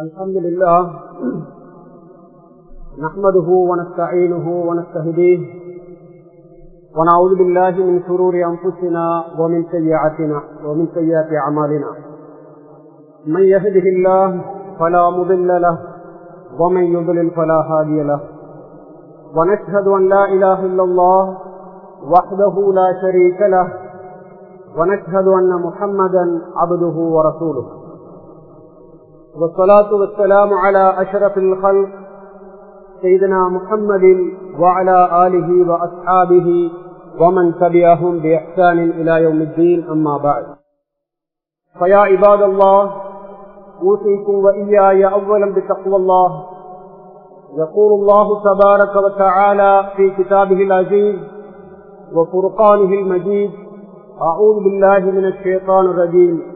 الحمد لله نحمده ونستعينه ونستهديه ونعوذ بالله من شرور أنفسنا ومن سيئاتنا ومن سيئات أعمالنا. من يهده الله فلا مضل له ومن يضلل فلا هادي له. ونشهد أن لا إله إلا الله وحده لا شريك له. ونشهد أن محمدا عبده ورسوله. والصلاة والسلام على أشرف الخلق سيدنا محمد وعلى آله وأصحابه ومن تبعهم بإحسان إلى يوم الدين أما بعد. فيا عباد الله أوصيكم وإياي أولا بتقوى الله. يقول الله تبارك وتعالى في كتابه العزيز وفرقانه المجيد أعوذ بالله من الشيطان الرجيم.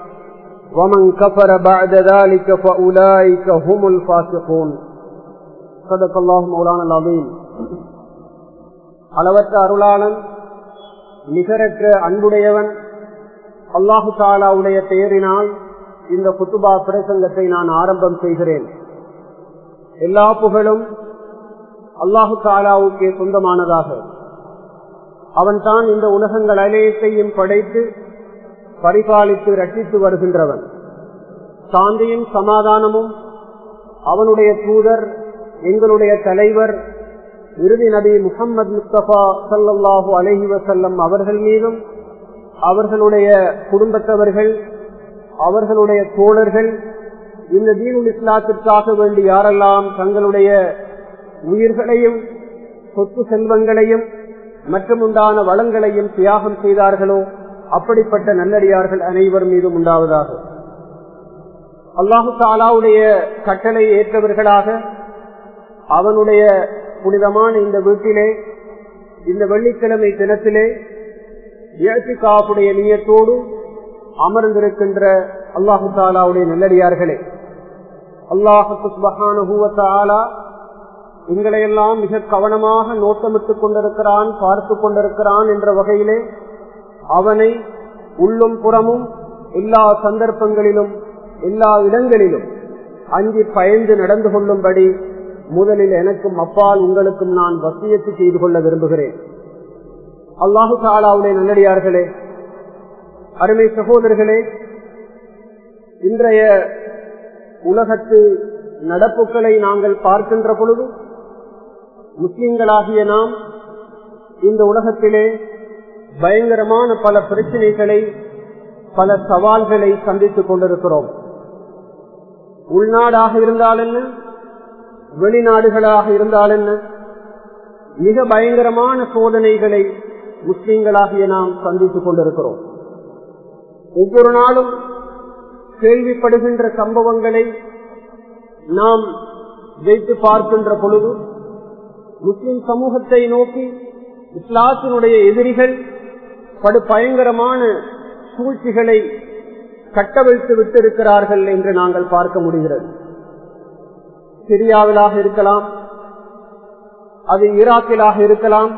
ومن كفر بعد ذلك فأولئك هم الفاسقون صدق الله مولانا العظيم அளவற்ற அருளாளன் நிகரற்ற அன்புடையவன் அல்லாஹு தாலாவுடைய பெயரினால் இந்த குத்துபா பிரசங்கத்தை நான் ஆரம்பம் செய்கிறேன் எல்லா புகழும் அல்லாஹு தாலாவுக்கே சொந்தமானதாக அவன் தான் இந்த உலகங்கள் அனைத்தையும் படைத்து பரிபாலித்து ரட்சித்து வருகின்றவன். சாந்தியும் சமாதானமும் அவனுடைய தூதர் எங்களுடைய தலைவர் இறுதி நபி முகமது முஸ்தபா சல்லாஹூ அலஹி வசல்லம் அவர்கள் மீதும் அவர்களுடைய குடும்பத்தவர்கள் அவர்களுடைய தோழர்கள் இந்த தீனுல் இஸ்லாத்திற்காக வேண்டி யாரெல்லாம் தங்களுடைய உயிர்களையும் சொத்து செல்வங்களையும் மற்றும் உண்டான வளங்களையும் தியாகம் செய்தார்களோ அப்படிப்பட்ட நல்லடியார்கள் அனைவர் மீதும் உண்டாவதாக. அல்லாஹு தாலாவுடைய கட்டளை ஏற்றவர்களாக அவனுடைய புனிதமான இந்த வீட்டிலே இந்த வெள்ளிக்கிழமை தினத்திலே இயற்கை காப்புடைய நீயத்தோடு அமர்ந்திருக்கின்ற அல்லாஹு தாலாவுடைய நல்லடியார்களே. அல்லாஹு எங்களையெல்லாம் மிக கவனமாக நோட்டமிட்டுக் கொண்டிருக்கிறான் பார்த்து கொண்டிருக்கிறான் என்ற வகையிலே அவனை உள்ளும் புறமும் எல்லா சந்தர்ப்பங்களிலும் எல்லா இடங்களிலும் அஞ்சி பயந்து நடந்து கொள்ளும்படி முதலில் எனக்கும் அப்பால் உங்களுக்கும் நான் வசியத்து செய்து கொள்ள விரும்புகிறேன். அல்லாஹு சாலாவுடைய நல்லடியார்களே அருமை சகோதரர்களே இன்றைய உலகத்து நடப்புகளை நாங்கள் பார்க்கின்ற பொழுது முஸ்லிம்களாகிய நாம் இந்த உலகத்திலே பயங்கரமான பல பிரச்சனைகளை பல சவால்களை சந்தித்துக் கொண்டிருக்கிறோம். உள்நாடாக இருந்தால் என்ன? வெளிநாடுகளாக இருந்தால் என்ன? மிக பயங்கரமான சோதனைகளை முஸ்லிம்களாகிய நாம் சந்தித்துக் கொண்டிருக்கிறோம். ஒவ்வொரு நாளும் கேள்விப்படுகின்ற சம்பவங்களை நாம் வைத்து பார்க்கின்ற பொழுது முஸ்லிம் சமூகத்தை நோக்கி இஸ்லாத்தினுடைய எதிரிகள் படு பயங்கரமான சூழ்ச்சிகளை கட்டவிழ்த்து விட்டிருக்கிறார்கள் என்று நாங்கள் பார்க்க முடிகிறது. சிரியாவிலாக இருக்கலாம் அது ஈராக்கிலாக இருக்கலாம்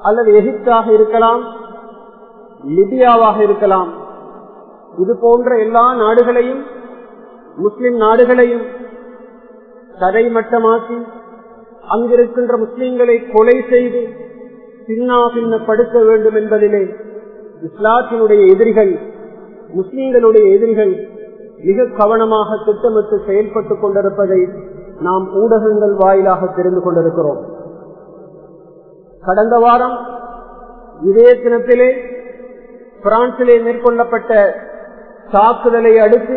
அல்லது எகிப்தாக இருக்கலாம் லிபியாவாக இருக்கலாம். இது போன்ற எல்லா நாடுகளையும் முஸ்லிம் நாடுகளையும் தரைமட்டமாக்கி அங்கிருக்கின்ற முஸ்லிம்களை கொலை செய்து பின்னா பின்னப்படுத்த வேண்டும் என்பதிலே இஸ்லாத்தினுடைய எதிரிகள் முஸ்லீம்களுடைய எதிரிகள் மிக கவனமாக திட்டமிட்டு செயல்பட்டுக் கொண்டிருப்பதை நாம் ஊடகங்கள் வாயிலாக தெரிந்து கொண்டிருக்கிறோம். கடந்த வாரம் இதே தினத்திலே பிரான்சிலே மேற்கொள்ளப்பட்ட தாக்குதலை அடுத்து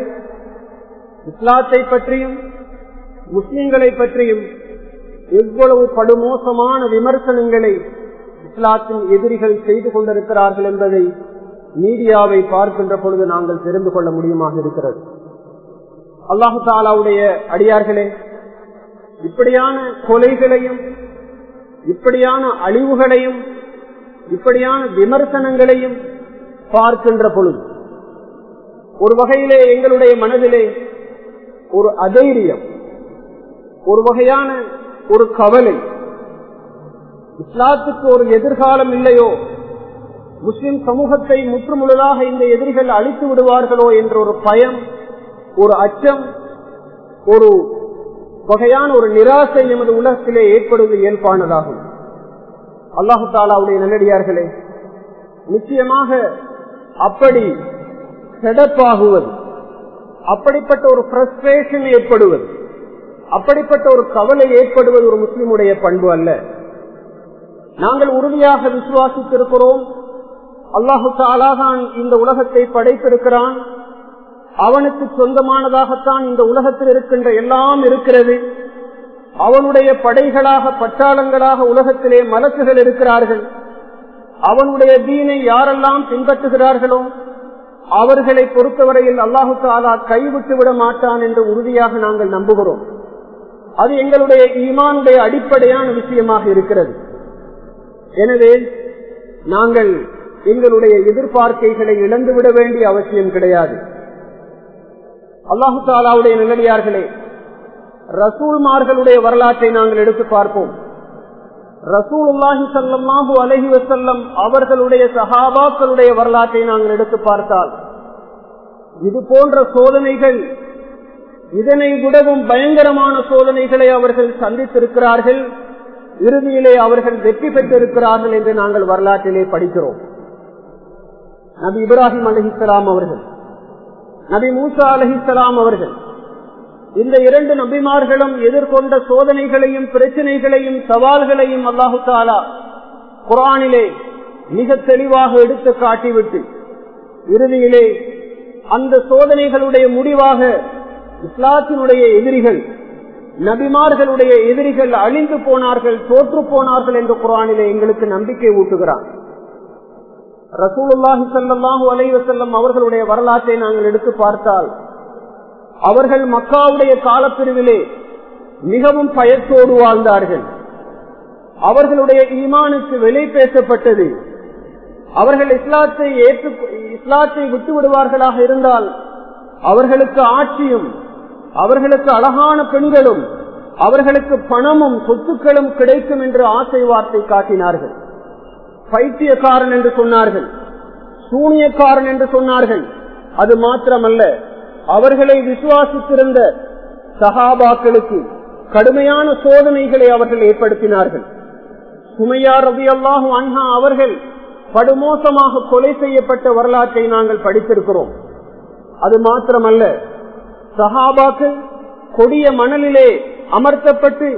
இஸ்லாத்தை பற்றியும் முஸ்லிம்களை பற்றியும் எவ்வளவு படுமோசமான விமர்சனங்களை இஸ்லாத்தின் எதிரிகள் செய்து கொண்டிருக்கிறார்கள் என்பதை மீடியாவை பார்க்கின்ற பொழுது நாங்கள் தெரிந்து கொள்ள முடியுமாக இருக்கிறது. அல்லாஹு தாலாவுடைய அடியார்களே இப்படியான கொலைகளையும் இப்படியான அழிவுகளையும் இப்படியான விமர்சனங்களையும் பார்க்கின்ற பொழுது ஒரு வகையிலே எங்களுடைய மனதிலே ஒரு அதைரியம் ஒரு வகையான ஒரு கவலை இஸ்லாத்துக்கு ஒரு எதிர்காலம் இல்லையோ? முஸ்லிம் சமூகத்தை முற்றுமுழுதாக இந்த எதிரிகள் அழித்து விடுவார்களோ என்ற ஒரு பயம் ஒரு அச்சம் ஒரு வகையான ஒரு நிராசை எமது உலகத்திலே ஏற்படுவது இயல்பானதாகும். அல்லாஹு தாலாவுடைய நல்லடியார்களே நிச்சயமாக அப்படி செடப்பாகுவது அப்படிப்பட்ட ஒரு பிரஸ்ட்ரேஷன் ஏற்படுவது அப்படிப்பட்ட ஒரு கவலை ஏற்படுவது ஒரு முஸ்லிமுடைய பண்பு அல்ல. நாங்கள் உறுதியாக விசுவாசித்திருக்கிறோம். அல்லாஹு தாலாதான் இந்த உலகத்தை படைத்திருக்கிறான். அவனுக்கு சொந்தமானதாகத்தான் இந்த உலகத்தில் இருக்கின்ற எல்லாம் இருக்கிறது. அவனுடைய படைகளாக பட்டாளங்களாக உலகத்திலே மலக்குகள் இருக்கிறார்கள். அவனுடைய தீனை யாரெல்லாம் பின்பற்றுகிறார்களோ அவர்களை பொறுத்தவரையில் அல்லாஹு தாலா கைவிட்டு விட மாட்டான் என்று உறுதியாக நாங்கள் நம்புகிறோம். அது எங்களுடைய ஈமானுடைய அடிப்படையான விஷயமாக இருக்கிறது. எனவே நாங்கள் எங்களுடைய எதிர்பார்க்கைகளை இழந்துவிட வேண்டிய அவசியம் கிடையாது. அல்லாஹு தாலாவுடைய நிலடியார்களே ரசூல்மார்களுடைய வரலாற்றை நாங்கள் எடுத்து பார்ப்போம். ரசூல் அல்லாஹி அலஹி வசல்லம் அவர்களுடைய சஹாபாக்களுடைய வரலாற்றை நாங்கள் எடுத்து பார்த்தால் இது போன்ற சோதனைகள் இதனை விடவும் பயங்கரமான சோதனைகளை அவர்கள் சந்தித்திருக்கிறார்கள். இறுதியிலே அவர்கள் வெற்றி பெற்றிருக்கிறார்கள் என்று நாங்கள் வரலாற்றிலே படிக்கிறோம். நபி இப்ராஹிம் அலஹிஸ்லாம் அவர்கள் நபி மூசா அலஹிசலாம் அவர்கள் இந்த இரண்டு நபிமார்களும் எதிர்கொண்ட சோதனைகளையும் பிரச்சனைகளையும் சவால்களையும் அல்லாஹு தாலா குரானிலே மிக தெளிவாக எடுத்து காட்டிவிட்டு இறுதியிலே அந்த சோதனைகளுடைய முடிவாக இஸ்லாத்தினுடைய எதிரிகள் நபிமார்களுடைய எதிரிகள் அழிந்து போனார்கள் தோற்று போனார்கள் என்று குரானிலே எங்களுக்கு நம்பிக்கை ஊட்டுகிறார். ரசூலுல்லாஹி சல்லாஹூ அலைவசல்லம் அவர்களுடைய வரலாற்றை நாங்கள் எடுத்து பார்த்தால் அவர்கள் மக்காவுடைய காலப்பிரிவிலே மிகவும் பயத்தோடு வாழ்ந்தார்கள். அவர்களுடைய ஈமானுக்கு வெளி பேசப்பட்டது. அவர்கள் இஸ்லாத்தை ஏற்று இஸ்லாத்தை விட்டு விடுவார்களாக இருந்தால் அவர்களுக்கு ஆட்சியும் அவர்களுக்கு அழகான பெண்களும் அவர்களுக்கு பணமும் சொத்துக்களும் கிடைக்கும் என்று ஆசை வார்த்தை காட்டினார்கள். பைத்தியக்காரன் என்று சொன்னார்கள். சூனியக்காரன் என்று சொன்னார்கள். அது மாத்திரமல்ல அவர்களை விசுவாசித்திருந்த சகாபாக்களுக்கு கடுமையான சோதனைகளை அவர்கள் ஏற்படுத்தினார்கள். சுமையா ரவி அல்லாஹு அன்ஹா அவர்கள் படுமோசமாக கொலை செய்யப்பட்ட வரலாற்றை நாங்கள் படித்திருக்கிறோம். அது மாத்திரமல்ல சஹாபாக்கள் கொடிய மணலிலே அமர்த்தப்பட்டு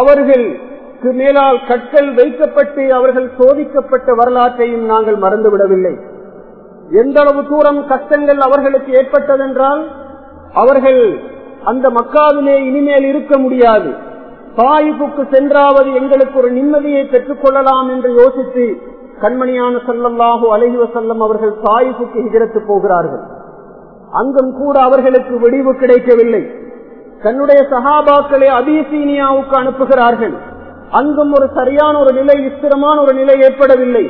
அவர்களுக்கு மேலால் கற்கள் வைக்கப்பட்டு அவர்கள் சோதிக்கப்பட்ட வரலாற்றையும் நாங்கள் மறந்துவிடவில்லை. எந்த அளவு தூரம் கஷ்டங்கள் அவர்களுக்கு ஏற்பட்டதென்றால் அவர்கள் அந்த மக்காவிலே இனிமேல் இருக்க முடியாது. தாயிப்புக்கு சென்றாவது எங்களுக்கு ஒரு நிம்மதியை பெற்றுக் கொள்ளலாம் என்று யோசித்து கண்மணியான செல்லல்லாஹு அலஹி வசல்லம் அவர்கள் தாயிப்புக்கு எதிர்த்து போகிறார்கள். அங்கும் கூட அவர்களுக்கு விடிவு கிடைக்கவில்லை. தன்னுடைய சகாபாக்களை அபிசீனியாவுக்கு அனுப்புகிறார்கள். அங்கும் ஒரு சரியான ஒரு நிலை விஸ்திரமான ஒரு நிலை ஏற்படவில்லை.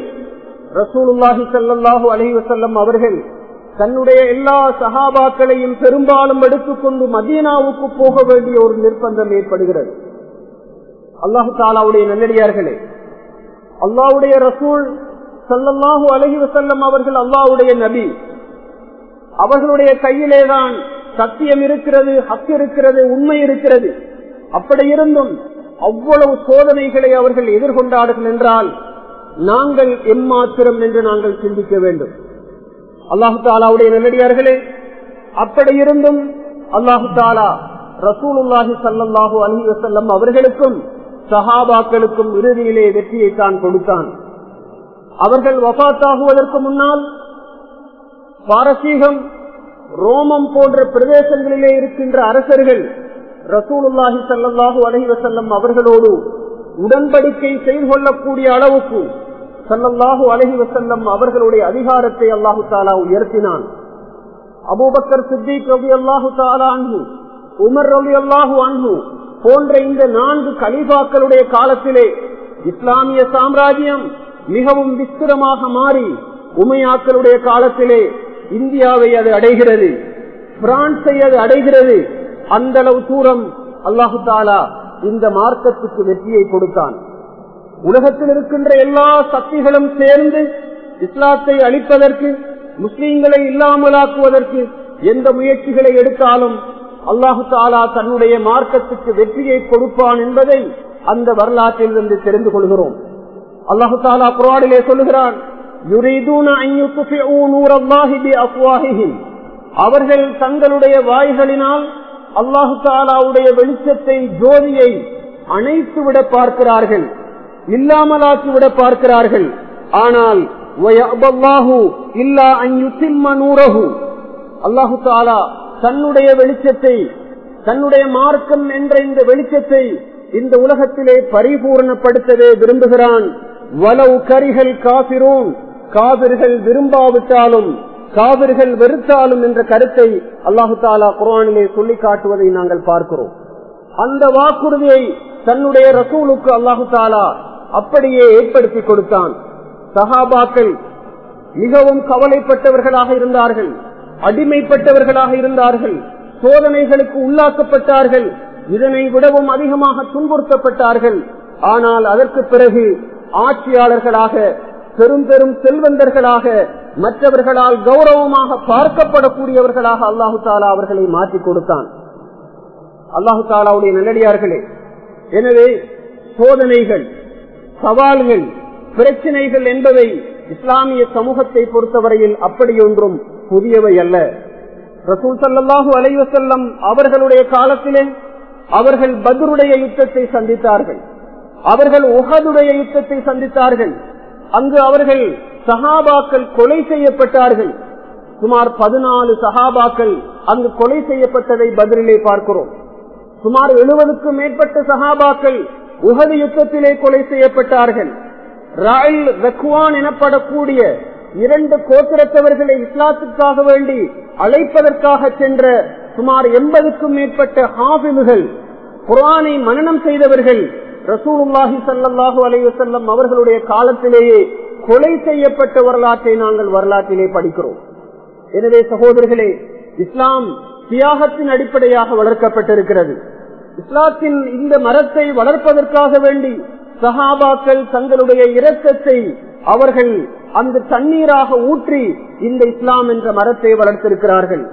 ரசூலுல்லாஹி சல்லாஹூ அலஹி வசல்லம் அவர்கள் தன்னுடைய எல்லா சகாபாக்களையும் பெரும்பாலும் எடுத்துக்கொண்டு மதீனாவுக்கு போக வேண்டிய ஒரு நிர்பந்தம் ஏற்படுகிறது. அல்லாஹு தாலாவுடைய நல்லடியார்களே அல்லாவுடைய ரசூல் சல்லல்லாஹு அலஹி வசல்லம் அவர்கள் அல்லாவுடைய நபி. அவர்களுடைய கையிலேதான் சத்தியம் இருக்கிறது ஹக்கு இருக்கிறது உண்மை இருக்கிறது. அப்படி இருந்தும் அவ்வளவு சோதனைகளை அவர்கள் எதிர்கொண்டார்கள் என்றால் நாங்கள் எம்மாத்திரம் என்று நாங்கள் சிந்திக்க வேண்டும். அல்லாஹு தாலாவுடைய நல்லடியார்களே அப்படி இருந்தும் அல்லாஹு தாலா ரசூலுல்லாஹி சல்லாஹு அலி வசல்லம் அவர்களுக்கும் சஹாபாக்களுக்கும் இறுதியிலே வெற்றியை தான் கொடுத்தான். அவர்கள் வபாத்தாகுவதற்கு முன்னால் பாரசீகம் ரோமம் போன்ற பிரதேசங்களிலே இருக்கின்ற அரசர்கள் ரசூலுல்லாஹி சல்லாஹூ அலஹி வசல்லம் அவர்களோடு உடன்படிக்கை செய்து கொள்ளக்கூடிய அளவுக்கு சல்லல்லாஹு அலஹி வசல்லம் அவர்களுடைய அதிகாரத்தை அல்லாஹு தாலா உயர்த்தினான். அபூபக்கர் சித்திக் ரவி அல்லாஹு தாலா அன்பு உமர் ரவி அல்லாஹு அன்பு போன்ற இந்த நான்கு கலிபாக்களுடைய காலத்திலே இஸ்லாமிய சாம்ராஜ்யம் மிகவும் விஸ்திரமாக மாறி உமையாக்களுடைய காலத்திலே இந்தியாவை அது அடைகிறது. பிரான்ஸை அது அடைகிறது. அந்த அளவு தூரம் அல்லாஹு தாலா இந்த மார்க்கத்துக்கு வெற்றியை கொடுத்தான். உலகத்தில் இருக்கின்ற எல்லா சக்திகளும் சேர்ந்து இஸ்லாத்தை அளிப்பதற்கு முஸ்லீம்களை இல்லாமலாக்குவதற்கு எந்த முயற்சிகளை எடுத்தாலும் அல்லாஹு தாலா தன்னுடைய மார்க்கத்துக்கு வெற்றியை கொடுப்பான் என்பதை அந்த வரலாற்றில் இருந்து தெரிந்து கொள்கிறோம். அல்லாஹு தாலா புராடிலே சொல்லுகிறான் அவர்கள் தங்களுடைய வாய்களினால் அல்லாஹு தாலாவுடைய வெளிச்சத்தை ஜோதியை அணைத்து விட பார்க்கிறார்கள் இல்லாமலாக்கி விட பார்க்கிறார்கள். ஆனால் அல்லாஹு தாலா தன்னுடைய வெளிச்சத்தை தன்னுடைய மார்க்கம் என்ற இந்த வெளிச்சத்தை இந்த உலகத்திலே பரிபூர்ணப்படுத்தவே விரும்புகிறான். வலவு கரிகள் காபிரோன் காவிர்கள் விரும்பாவிட்டாலும் காவிர்கள் வெறுத்தாலும் என்ற கருத்தை அல்லாஹு தாலா குரானிலே சொல்லி காட்டுவதை நாங்கள் பார்க்கிறோம். அந்த வாக்குறுதியை தன்னுடைய ரசூலுக்கு அல்லாஹு தாலா அப்படியே ஏற்படுத்தி கொடுத்தான். சஹாபாக்கள் மிகவும் கவலைப்பட்டவர்களாக இருந்தார்கள் அடிமைப்பட்டவர்களாக இருந்தார்கள் சோதனைகளுக்கு உள்ளாக்கப்பட்டார்கள் இதனை விடவும் அதிகமாக துன்புறுத்தப்பட்டார்கள். ஆனால் அதற்கு பிறகு ஆட்சியாளர்களாக பெரும் பெரும் செல்வந்தர்களாக மற்றவர்களால் கௌரவமாக பார்க்கப்படக்கூடியவர்களாக அல்லாஹு தாலா அவர்களை மாற்றி கொடுத்தான். அல்லாஹு தாலாவுடைய நல்லடியார்களே எனவே சோதனைகள் சவால்கள் பிரச்சனைகள் என்பவை இஸ்லாமிய சமூகத்தை பொறுத்தவரையில் அப்படியொன்றும் புதியவை அல்ல. ரசூல் சல்லாஹூ அலைவசல்லம் அவர்களுடைய காலத்திலே அவர்கள் பத்ருடைய யுத்தத்தை சந்தித்தார்கள். அவர்கள் உகதுடைய யுத்தத்தை சந்தித்தார்கள். அங்கு அவர்கள் சஹாபாக்கள் கொலை செய்யப்பட்டார்கள். சுமார் பதினாலு சஹாபாக்கள் அங்கு கொலை செய்யப்பட்டதை பதிலே பார்க்கிறோம். சுமார் எழுபதுக்கும் மேற்பட்ட சஹாபாக்கள் உகது யுத்தத்திலே கொலை செய்யப்பட்டார்கள். ராயல் ரக்வான் எனப்படக்கூடிய இரண்டு கோத்திரத்தவர்களை இஸ்லாத்துக்காக வேண்டி அழைப்பதற்காக சென்ற சுமார் எண்பதுக்கும் மேற்பட்ட ஹாபிமுகள் குரானை மனநம் செய்தவர்கள் ரசூலுல்லாஹி சல்லாஹூ அலைவசல்லம் அவர்களுடைய காலத்திலேயே கொலை செய்யப்பட்ட வரலாற்றை நாங்கள் வரலாற்றிலே படிக்கிறோம். எனவே சகோதரர்களே இஸ்லாம் தியாகத்தின் அடிப்படையாக வளர்க்கப்பட்டிருக்கிறது. இஸ்லாத்தின் இந்த மரத்தை வளர்ப்பதற்காக வேண்டி சஹாபாக்கள் தங்களுடைய இரத்தத்தை அவர்கள் அந்த தண்ணீராக ஊற்றி இந்த இஸ்லாம் என்ற மரத்தை வளர்த்திருக்கிறார்கள்.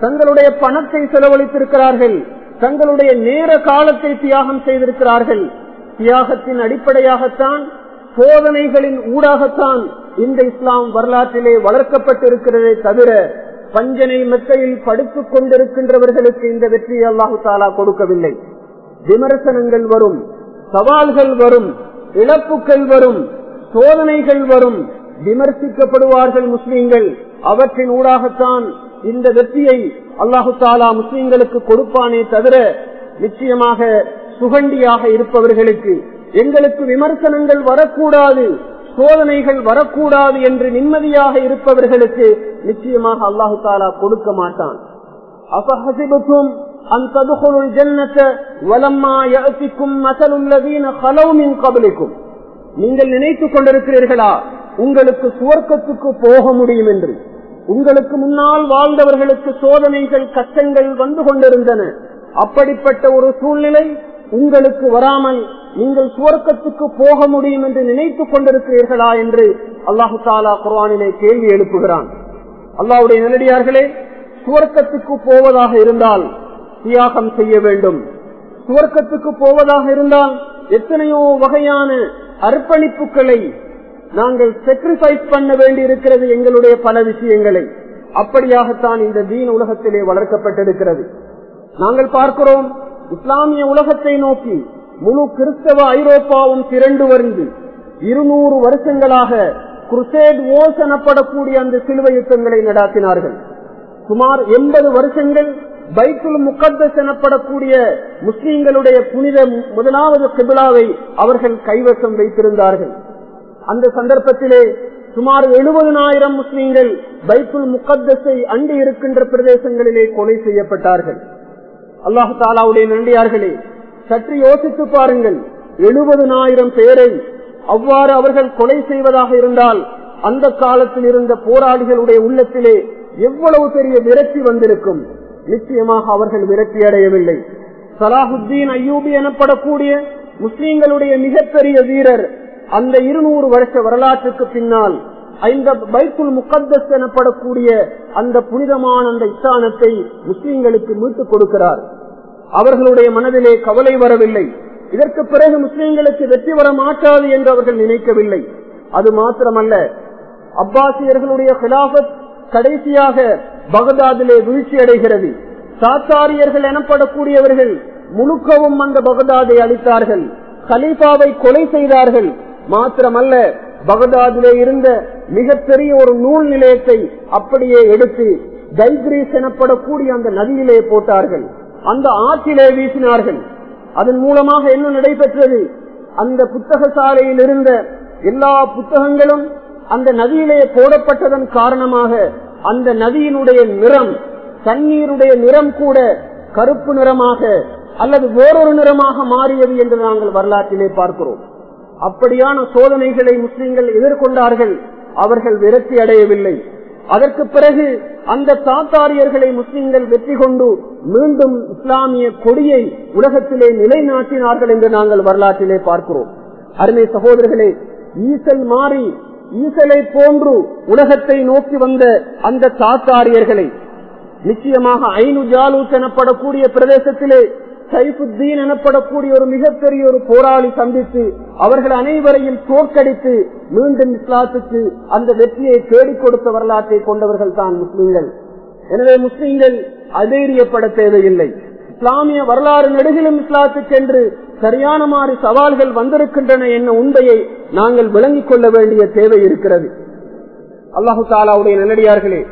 தங்களுடைய பணத்தை செலவழித்திருக்கிறார்கள். தங்களுடைய நேர காலத்தை தியாகம் செய்திருக்கிறார்கள். தியாகத்தின் அடிப்படையாகத்தான் சோதனைகளின் ஊடாகத்தான் இந்த இஸ்லாம் வரலாற்றிலே வளர்க்கப்பட்டிருக்கிறதே தவிர பஞ்சனை மெத்தையில் படுத்துக் கொண்டிருக்கின்றவர்களுக்கு இந்த வெற்றியை அல்லாஹு தாலா கொடுக்கவில்லை. விமர்சனங்கள் வரும் சவால்கள் வரும் இழப்புகள் வரும் சோதனைகள் வரும் விமர்சிக்கப்படுவார்கள் முஸ்லீம்கள். அவற்றின் ஊடாகத்தான் இந்த வெற்றியை அல்லாஹு தாலா முஸ்லீம்களுக்கு கொடுப்பானே தவிர நிச்சயமாக சுகண்டியாக இருப்பவர்களுக்கு எங்களுக்கு விமர்சனங்கள் வரக்கூடாது சோதனைகள் வரக்கூடாது என்று நிம்மதியாக இருப்பவர்களுக்கு நிச்சயமாக அல்லாஹு தாலா கொடுக்க மாட்டான். அபஹசிபுக்கும் கபலிக்கும். நீங்கள் நினைத்துக் கொண்டிருக்கிறீர்களா உங்களுக்கு சுவர்க்கத்துக்கு போக முடியும் என்று. உங்களுக்கு முன்னால் வாழ்ந்தவர்களுக்கு சோதனைகள் கஷ்டங்கள் வந்து கொண்டிருந்தன. அப்படிப்பட்ட ஒரு சூழ்நிலை உங்களுக்கு வராமல் நீங்கள் சுவர்க்கத்துக்கு போக முடியும் என்று நினைத்துக் கொண்டிருக்கிறீர்களா என்று அல்லாஹு தாலா குர்வானிலே கேள்வி எழுப்புகிறான். அல்லாவுடைய நிலடியார்களே சுவர்க்கத்துக்கு போவதாக இருந்தால் தியாகம் செய்ய வேண்டும். சுவர்க்கத்துக்கு போவதாக இருந்தால் எத்தனையோ வகையான அர்ப்பணிப்புகளை நாங்கள் செக்ரிஃபைஸ் பண்ண வேண்டி இருக்கிறது எங்களுடைய பல விஷயங்களை. அப்படியாகத்தான் இந்த தீன் உலகத்திலே வளர்க்கப்பட்டிருக்கிறது. நாங்கள் பார்க்கிறோம் இஸ்லாமிய உலகத்தை நோக்கி முழு கிறிஸ்தவ ஐரோப்பாவும் திரண்டு வந்து இருநூறு வருஷங்களாக குருசேட் ஓஸ் எனப்படக்கூடிய அந்த சிலுவை யுத்தங்களை நடாத்தினார்கள். சுமார் எண்பது வருஷங்கள் பைத்துல் முகத்தஸ் எனப்படக்கூடிய முஸ்லீம்களுடைய புனித முதலாவது கிபிலாவை அவர்கள் கைவசம் வைத்திருந்தார்கள். அந்த சந்தர்ப்பத்திலே சுமார் எழுபதனாயிரம் முஸ்லீம்கள் பைத்துல் முகத்தஸை அண்டி இருக்கின்ற பிரதேசங்களிலே கொலை செய்யப்பட்டார்கள். அல்லாஹு தாலாவுடைய நன்றியார்களே சற்று யோசித்து பாருங்கள். எழுபதுனாயிரம் பேரை அவ்வாறு அவர்கள் கொலை செய்வதாக இருந்தால் அந்த காலத்தில் இருந்த போராளிகளுடைய உள்ளத்திலே எவ்வளவு பெரிய விரக்தி வந்திருக்கும். நிச்சயமாக அவர்கள் விரக்தி அடையவில்லை. சலாஹுத்தீன் அய்யூபி எனப்படக்கூடிய முஸ்லீம்களுடைய மிகப்பெரிய வீரர் அந்த இருநூறு வருஷ வரலாற்றுக்கு பின்னால் இந்த பைத்துல் முகத்தஸ் எனப்படக்கூடிய அந்த புனிதமான அந்த இஸ்தானத்தை முஸ்லீம்களுக்கு மீட்டுக் கொடுக்கிறார். அவர்களுடைய மனதிலே கவலை வரவில்லை. இதற்கு பிறகு முஸ்லீம்களுக்கு வெற்றி வர மாட்டாது என்று அவர்கள் நினைக்கவில்லை. அது மாத்திரமல்ல அப்பாசியர்களுடைய கிலாபத் கடைசியாக பகதாதிலே வீழ்ச்சி அடைகிறது. சாத்தாரியர்கள் எனப்படக்கூடியவர்கள் முழுக்கவும் அந்த பகதாதை அளித்தார்கள் கலீஃபாவை கொலை செய்தார்கள். மாத்திரமல்ல பகதாதிலே இருந்த மிகப்பெரிய ஒரு நூல் நிலையத்தை அப்படியே எடுத்து தைக்ரீஸ் எனப்படக்கூடிய அந்த நதியிலே போட்டார்கள். அந்த ஆற்றிலே வீசினார்கள். அதன் மூலமாக என்ன நடைபெற்றது? அந்த புத்தக சாலையில் இருந்த எல்லா புத்தகங்களும் அந்த நதியிலே போடப்பட்டதன் காரணமாக அந்த நதியினுடைய நிறம் தண்ணீருடைய நிறம் கூட கருப்பு நிறமாக அல்லது வேறொரு நிறமாக மாறியது என்று நாங்கள் வரலாற்றிலே பார்க்கிறோம். அப்படியான சோதனைகளை முஸ்லிம்கள் எதிர்கொண்டார்கள். அவர்கள் விரக்தி அடையவில்லை. அதற்கு பிறகு அந்த தாத்தாரியர்களை முஸ்லிம்கள் வெற்றி கொண்டு மீண்டும் இஸ்லாமிய கொடியை உலகத்திலே நிலைநாட்டினார்கள் என்று நாங்கள் வரலாற்றிலே பார்க்கிறோம். அருமை சகோதரர்களே ஈசல் மாறி ஈசலை போன்று உலகத்தை நோக்கி வந்த அந்த தாத்தாரியர்களை நிச்சயமாக ஐநு ஜாலூஸ் எனப்படக்கூடிய பிரதேசத்திலே சைஃபுத்தீன் எனப்படக்கூடிய ஒரு மிகப்பெரிய ஒரு போராளி சந்தித்து அவர்கள் அனைவரையும் தோற்கடித்து மீண்டும் இஸ்லாத்துக்கு அந்த வெற்றியை தேடிக் கொடுத்த வரலாற்றை கொண்டவர்கள் தான் முஸ்லிம்கள். எனவே முஸ்லிம்கள் அதைரியப்பட தேவையில்லை. இஸ்லாமிய வரலாறு நெடுகிலும் இஸ்லாத்துக்கு என்று சரியான மாதிரி சவால்கள் வந்திருக்கின்றன என்ன உண்மையை நாங்கள் விளங்கிக் கொள்ள வேண்டிய தேவை இருக்கிறது. அல்லாஹு தாலாவுடைய நல்லடியார்களே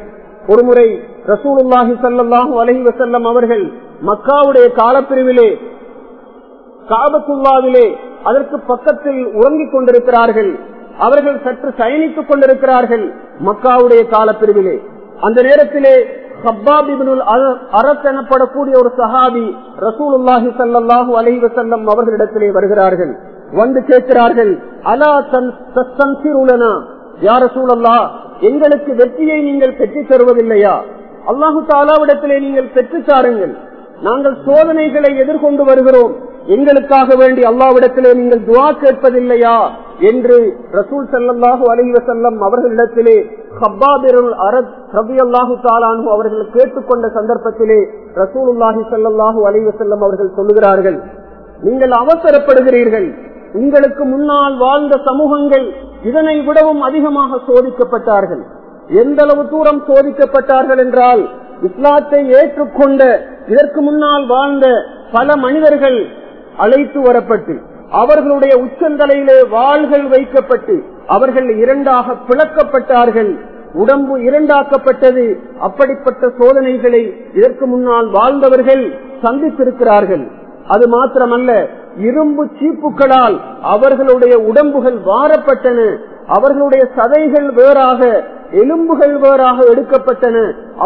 ஒருமுறை ரசூலுல்லாஹி சல்லாஹூ அலஹி வசல்லம் அவர்கள் மக்காவுடைய காலப்பிரிவிலே காபத்துல்லாவிலே அதற்கு பக்கத்தில் உறங்கிக் கொண்டிருக்கிறார்கள். அவர்கள் சற்று சயனித்துக் கொண்டிருக்கிறார்கள் மக்காவுடைய காலப்பிரிவிலே. அந்த நேரத்திலே அரத் எனப்படக்கூடிய ஒரு சஹாபி ரசூலுல்லாஹி சல்லாஹூ அலஹி வசல்லம் அவர்களிடத்திலே வருகிறார்கள். வந்து கேட்கிறார்கள் அலா தன் யார சூழல்லா எங்களுக்கு வெற்றியை நீங்கள் பெற்றுத் தருவதில்லையா? அல்லாஹு தாலாவிடத்திலே நீங்கள் பெற்று தாருங்கள் நாங்கள் சோதனைகளை எதிர்கொண்டு வருகிறோம். எங்களுக்காக வேண்டி அல்லாவிடத்திலே நீங்கள் துவா கேட்பதில்லையா? என்று ரசூல் செல்லல்லாஹு அலி செல்லம் அவர்களிடத்திலே அல்லாஹு தாலானு அவர்கள் கேட்டுக்கொண்ட சந்தர்ப்பத்திலே ரசூலுல்லாஹி செல்லல்லாஹு அலி செல்லம் அவர்கள் சொல்லுகிறார்கள் நீங்கள் அவசரப்படுகிறீர்கள். உங்களுக்கு முன்னால் வாழ்ந்த சமூகங்கள் இதனை விடவும் அதிகமாக சோதிக்கப்பட்டார்கள். எந்த அளவு தூரம் சோதிக்கப்பட்டார்கள் என்றால் இஸ்லாத்தை ஏற்றுக்கொண்ட இதற்கு முன்னால் வாழ்ந்த பல மனிதர்கள் அழைத்து வரப்பட்டு அவர்களுடைய உச்சந்தலையிலே வாள்கள் வைக்கப்பட்டு அவர்கள் இரண்டாக பிளக்கப்பட்டார்கள். உடம்பு இரண்டாக்கப்பட்டது. அப்படிப்பட்ட சோதனைகளை இதற்கு முன்னால் வாழ்ந்தவர்கள் சந்தித்திருக்கிறார்கள். அது மாத்திரமல்ல இரும்பு சீப்புகளால் அவர்களுடைய உடம்புகள் வாரப்பட்டன. அவர்களுடைய சதைகள் வேறாக எலும்புகள் வேறாக எடுக்கப்பட்டன.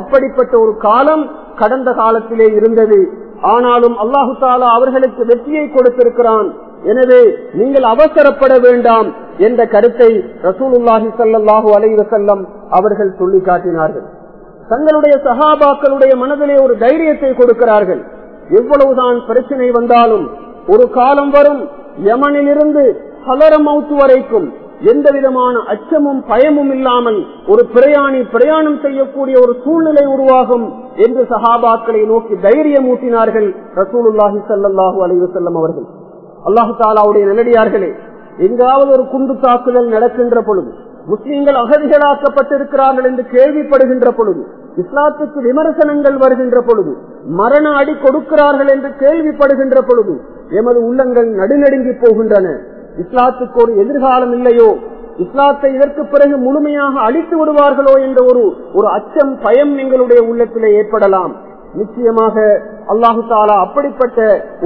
அப்படிப்பட்ட ஒரு காலம் கடந்த காலத்திலே இருந்தது. ஆனாலும் அல்லாஹு தாலா அவர்களுக்கு வெற்றியை கொடுத்திருக்கிறான். எனவே நீங்கள் அவசரப்பட வேண்டாம் என்ற கருத்தை ரசூலுல்லாஹி சல்லாஹு அலைவசல்லம் அவர்கள் சொல்லி காட்டினார்கள் தங்களுடைய சகாபாக்களுடைய மனதிலே ஒரு தைரியத்தை கொடுக்கிறார்கள். எவ்வளவுதான் பிரச்சனை வந்தாலும் ஒரு காலம் வரும் யமனிலிருந்து ஹலர மவுத்து வரைக்கும் எந்த விதமான அச்சமும் பயமும் இல்லாமல் ஒரு பிரயாணி பிரயாணம் செய்யக்கூடிய ஒரு சூழ்நிலை உருவாகும் என்று சஹாபாக்களை நோக்கி தைரியம் ஊட்டினார்கள் ரசூலுல்லாஹி சல்லாஹூ அலைவசல்லம் அவர்கள். அல்லாஹு தாலாவுடைய நிலடியார்களே எங்காவது ஒரு குண்டு தாக்குதல் நடக்கின்ற பொழுது முஸ்லீம்கள் அகதிகளாக்கப்பட்டிருக்கிறார்கள் என்று கேள்விப்படுகின்ற பொழுது இஸ்லாத்துக்கு விமர்சனங்கள் வருகின்ற பொழுது மரண அடி கொடுக்கிறார்கள் என்று கேள்விப்படுகின்ற பொழுது எமது உள்ளங்கள் நடுநடுங்கி போகின்றன. இஸ்லாத்துக்கு ஒரு எதிர்காலம் இல்லையோ? இஸ்லாத்தை இதற்கு பிறகு முழுமையாக அழித்து விடுவார்களோ என்ற ஒரு ஒரு அச்சம் பயம் எங்களுடைய உள்ளத்திலே ஏற்படலாம். நிச்சயமாக அல்லாஹு தாலா அப்படிப்பட்ட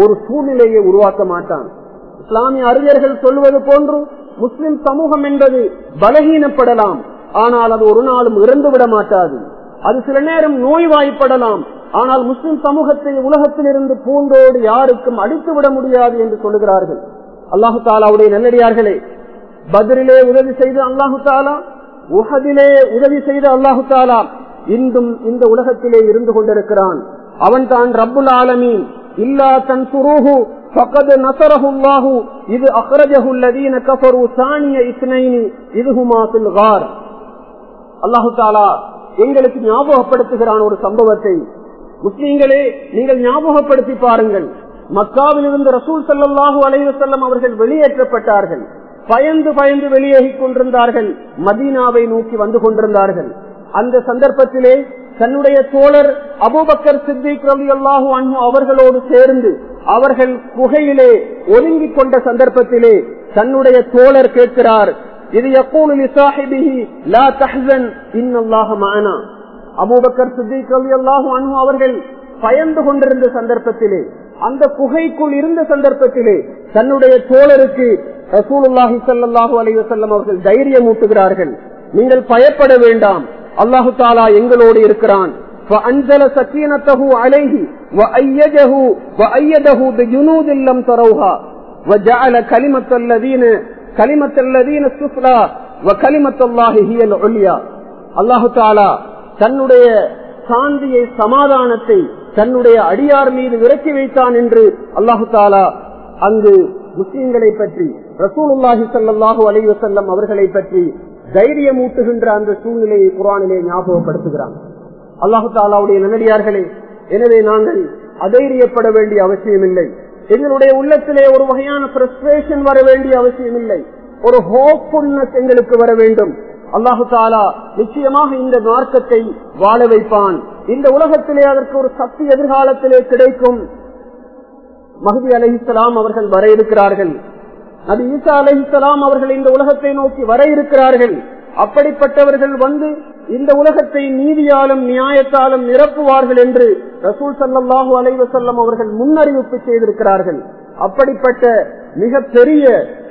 ஒரு சூழ்நிலையை உருவாக்க மாட்டான். இஸ்லாமிய அறிஞர்கள் சொல்வது போன்று முஸ்லிம் சமூகம் என்பது பலகீனப்படலாம். ஆனால் அது ஒரு நாளும் இறந்து விட மாட்டாது. அது சில நேரம் நோய்வாய்ப்படலாம். ஆனால் முஸ்லிம் சமூகத்தை உலகத்திலிருந்து பூண்டோடு யாருக்கும் அடித்து விட முடியாது என்று சொல்லுகிறார்கள். அல்லாஹு தாலாவுடைய நல்லடியார்களே பதிலே உதவி செய்து அல்லாஹு தாலா உஹதிலே உதவி செய்த அல்லாஹு தாலா இன்றும் இந்த உலகத்திலே இருந்து கொண்டிருக்கிறான் அவன் தான் ரப்புல் ஆலமீன் இல்லா தன் சுரூஹு فقد نصره الله إذ أخرجه الذين كفروا ثاني اثنين إذ هما في الغار அல்லாஹு தாலா எங்களுக்கு ஞாபகப்படுத்துகிறான் ஒரு சம்பவத்தை முஸ்லீம்களே நீங்கள் ஞாபகப்படுத்தி பாருங்கள் மக்காவில் இருந்து ரசூல் சல்லாஹூ அலைவசல்லம் அவர்கள் வெளியேற்றப்பட்டார்கள். பயந்து பயந்து வெளியேறிக் கொண்டிருந்தார்கள். மதீனாவை நோக்கி வந்து கொண்டிருந்தார்கள். அந்த சந்தர்ப்பத்திலே தன்னுடைய தோழர் அபூபக்கர் சித்திக் ரவி அல்லாஹூ அன்பு அவர்களோடு சேர்ந்து அவர்கள் குகையிலே ஒதுங்கிக் கொண்ட சந்தர்ப்பத்திலே தன்னுடைய தோழர் கேட்கிறார் இது எப்போது லா தஹன் மானா அபூபக்கர் சித்திக் ரவி அல்லாஹூ அன்பு அவர்கள் பயந்து கொண்டிருந்த சந்தர்ப்பத்திலே அந்த குகைக்குள் இருந்த சந்தர்ப்பத்திலே தன்னுடைய தோழருக்கு ரசூலுல்லாஹி சல்லாஹூ அலைவசல்லம் அவர்கள் தைரியம் ஊட்டுகிறார்கள். நீங்கள் பயப்பட வேண்டாம். அல்லாஹு தாலா எங்களோடு இருக்கிறான். தன்னுடைய சாந்தியை சமாதானத்தை தன்னுடைய அடியார் மீது இறக்கி வைத்தான் என்று அல்லாஹு தாலா அங்கு முஸ்லிம்களை பற்றி ரசூலுல்லாஹி சல்லாஹூ அலைவசல்லம் அவர்களை பற்றி தைரியம் ஊட்டுகின்ற அந்த சூழ்நிலையை குரானிலே ஞாபகப்படுத்துகிறான். அல்லாஹு தாலாவுடைய நல்லடியார்களே எனவே நாங்கள் அதைரியப்பட வேண்டிய அவசியமில்லை. எங்களுடைய உள்ளத்திலே ஒரு வகையான பிரஸ்ட்ரேஷன் வர வேண்டிய அவசியம் இல்லை ஒரு ஹோப்ஃபுல்னஸ் எங்களுக்கு வர வேண்டும். அல்லாஹு தாலா நிச்சயமாக இந்த மார்க்கத்தை வாழ வைப்பான். இந்த உலகத்திலே அதற்கு ஒரு சக்தி எதிர்காலத்திலே கிடைக்கும். மஹதி அலஹிசலாம் அவர்கள் வர இருக்கிறார்கள் அது ஈசா அலஹிசலாம் அவர்கள் இந்த உலகத்தை நோக்கி வர இருக்கிறார்கள் அப்படிப்பட்டவர்கள் வந்து இந்த உலகத்தை நீதியாலும் நியாயத்தாலும் நிரப்புவார்கள் என்று ரசூல் சல்லாஹூ அலைவசல்லம் அவர்கள் முன்னறிவிப்பு செய்திருக்கிறார்கள். அப்படிப்பட்ட மிக பெரிய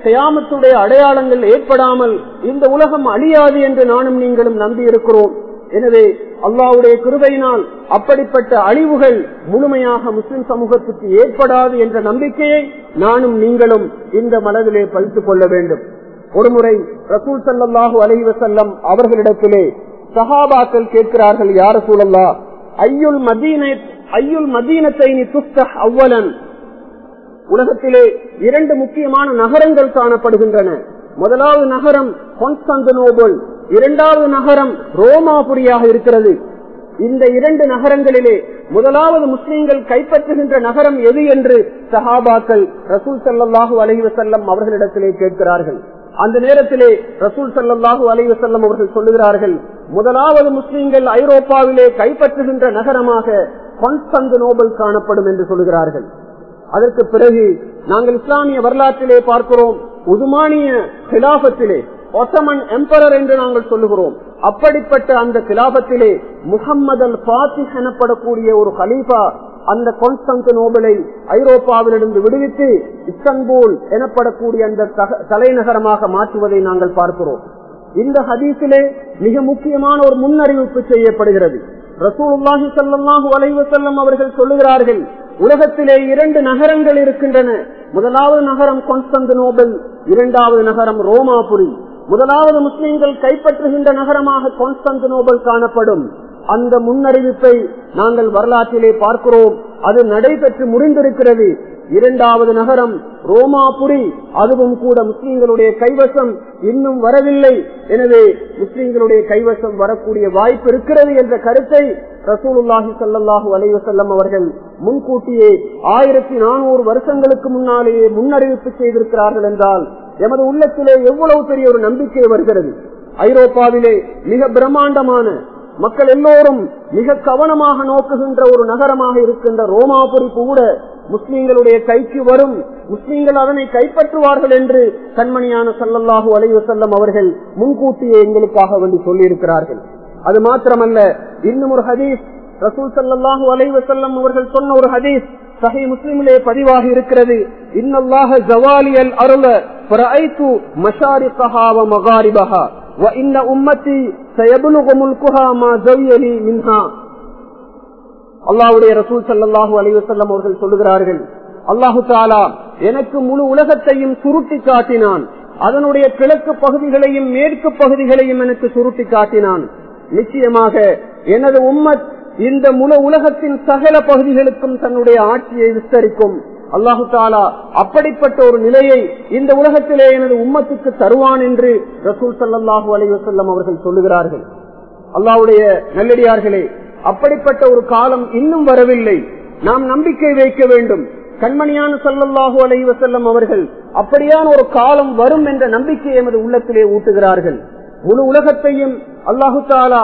கயாமத்துடைய அடையாளங்கள் ஏற்படாமல் இந்த உலகம் அழியாது என்று நானும் நீங்களும் நம்பி இருக்கிறோம் எனவே அல்லாவுடைய கிருபையினால் அப்படிப்பட்ட அழிவுகள் முழுமையாக முஸ்லிம் சமூகத்துக்கு ஏற்படாது என்ற நம்பிக்கையை நானும் நீங்களும் இந்த மனதிலே பழித்துக் கொள்ள வேண்டும். ஒருமுறை ரசூல் சல்லாஹூ அலைவசல்லம் அவர்களிடத்திலே சஹாபாக்கள் கேட்கிறார்கள் யார சூழல்லா ஐயுல் மதீன ஐயுல் மதீனத்தை நீ துஸ்தஹ் அவ்வலன். உலகத்திலே இரண்டு முக்கியமான நகரங்கள் காணப்படுகின்றன. முதலாவது நகரம் கான்ஸ்டாந்தனோபல் இரண்டாவது நகரம் ரோமாபுரியாக இருக்கிறது. இந்த இரண்டு நகரங்களிலே முதலாவது முஸ்லீம்கள் கைப்பற்றுகின்ற நகரம் எது என்று சஹாபாக்கள் ரசூல் சல்லாஹூ அலைவசல்லம் அவர்களிடத்திலே கேட்கிறார்கள். அந்த நேரத்திலே ரசூல் சல்லாஹூ அலைவசல்லம் அவர்கள் சொல்லுகிறார்கள் முதலாவது முஸ்லீம்கள் ஐரோப்பாவிலே கைப்பற்றுகின்ற நகரமாக கான்ஸ்டந்து நோபல் காணப்படும் என்று சொல்லுகிறார்கள். அதற்கு பிறகு நாங்கள் இஸ்லாமிய வரலாற்றிலே பார்க்கிறோம் உதுமானிய கிலாபத்திலே ஒத்தமன் எம்பரர் என்று நாங்கள் சொல்லுகிறோம். அப்படிப்பட்ட அந்த கிலாபத்திலே முகம்மது அல் எனப்படக்கூடிய ஒரு கலீஃபா அந்த கான்ஸ்டன்ட் நோபலை ஐரோப்பாவிலிருந்து விடுவித்து இஸ்தன்பூல் எனப்படக்கூடிய அந்த தலைநகரமாக மாற்றுவதை நாங்கள் பார்க்கிறோம். இந்த ஹதீஸிலே மிக முக்கியமான ஒரு முன்னறிவிப்பு செய்யப்படுகிறது. ரசூலுல்லாஹி சல்லாஹூ அலைவசல்லம் அவர்கள் சொல்லுகிறார்கள் உலகத்திலே இரண்டு நகரங்கள் இருக்கின்றன. முதலாவது நகரம் கான்ஸ்டன்ட் நோபல் இரண்டாவது நகரம் ரோமாபுரி. முதலாவது முஸ்லிம்கள் கைப்பற்றுகின்ற நகரமாக கான்ஸ்டன்ட் நோபல் காணப்படும். அந்த முன்னறிவிப்பை நாங்கள் வரலாற்றிலே பார்க்கிறோம். அது நடைபெற்று முடிந்திருக்கிறது. இரண்டாவது நகரம் ரோமாபுரி. அதுவும் கூட முஸ்லீம்களுடைய கைவசம். இன்னும் வரவில்லை. எனவே முஸ்லீம்களுடைய கைவசம் வரக்கூடிய வாய்ப்பு இருக்கிறது என்ற கருத்தை ரசூலுல்லாஹி சல்லாஹூ அலைவசல்லம் அவர்கள் முன்கூட்டியே ஆயிரத்தி நானூறு வருஷங்களுக்கு முன்னாலேயே முன்னறிவிப்பு செய்திருக்கிறார்கள் என்றால் எமது உள்ளத்திலே எவ்வளவு பெரிய ஒரு நம்பிக்கை வருகிறது. ஐரோப்பாவிலே மிக பிரம்மாண்டமான மக்கள் எல்லோரும் மிக கவனமாக நோக்குகின்ற ஒரு நகரமாக இருக்கின்ற ரோமாபுரி கூட முஸ்லீம்களுடைய கைக்கு வரும். முஸ்லீம்கள் அதனை கைப்பற்றுவார்கள் என்று கண்மணியான சல்லல்லாஹு அலைவு செல்லம் அவர்கள் முன்கூட்டியே எங்களுக்காக வந்து சொல்லியிருக்கிறார்கள். அது மாத்திரமல்ல இன்னும் ஒரு ஹதீஸ் ரசூல் சல்லாஹூ அலைவு செல்லம் அவர்கள் சொன்ன ஒரு ஹதீஸ் சஹி முஸ்லிமிலே பதிவாகி இருக்கிறது. இன்னல்லாக ஜவாலியல் அருள பிரஐத்து மஷாரிகஹா வ மகாரிபஹா வ இன்ன உம்மத்தி சயபுலுகு முல்குஹா மா ஜவ்யலி மின்ஹா. அல்லாவுடைய ரசூல் சல்லாஹூ அலிவசல்லம் அவர்கள் சொல்லுகிறார்கள் அல்லாஹு தாலா எனக்கு முழு உலகத்தையும் சுருட்டி காட்டினான். அதனுடைய கிழக்கு பகுதிகளையும் மேற்கு பகுதிகளையும் எனக்கு சுருட்டி காட்டினான். நிச்சயமாக எனது உம்மத் இந்த முழு உலகத்தின் சகல பகுதிகளுக்கும் தன்னுடைய ஆட்சியை விஸ்தரிக்கும். அல்லாஹு தாலா அப்படிப்பட்ட ஒரு நிலையை இந்த உலகத்திலே எனது உம்மத்துக்கு தருவான் என்று ரசூல் சல்லாஹூ அலைவசல்லம் அவர்கள் சொல்லுகிறார்கள். அல்லாவுடைய நல்லடியார்களே அப்படிப்பட்ட ஒரு காலம் இன்னும் வரவில்லை. நாம் நம்பிக்கை வைக்க வேண்டும். கண்மணியான சல்லல்லாஹு அலைவ செல்லம் அவர்கள் அப்படியான ஒரு காலம் வரும் என்ற நம்பிக்கை எமது உள்ளத்திலே ஊட்டுகிறார்கள். முழு உலகத்தையும் அல்லாஹு தாலா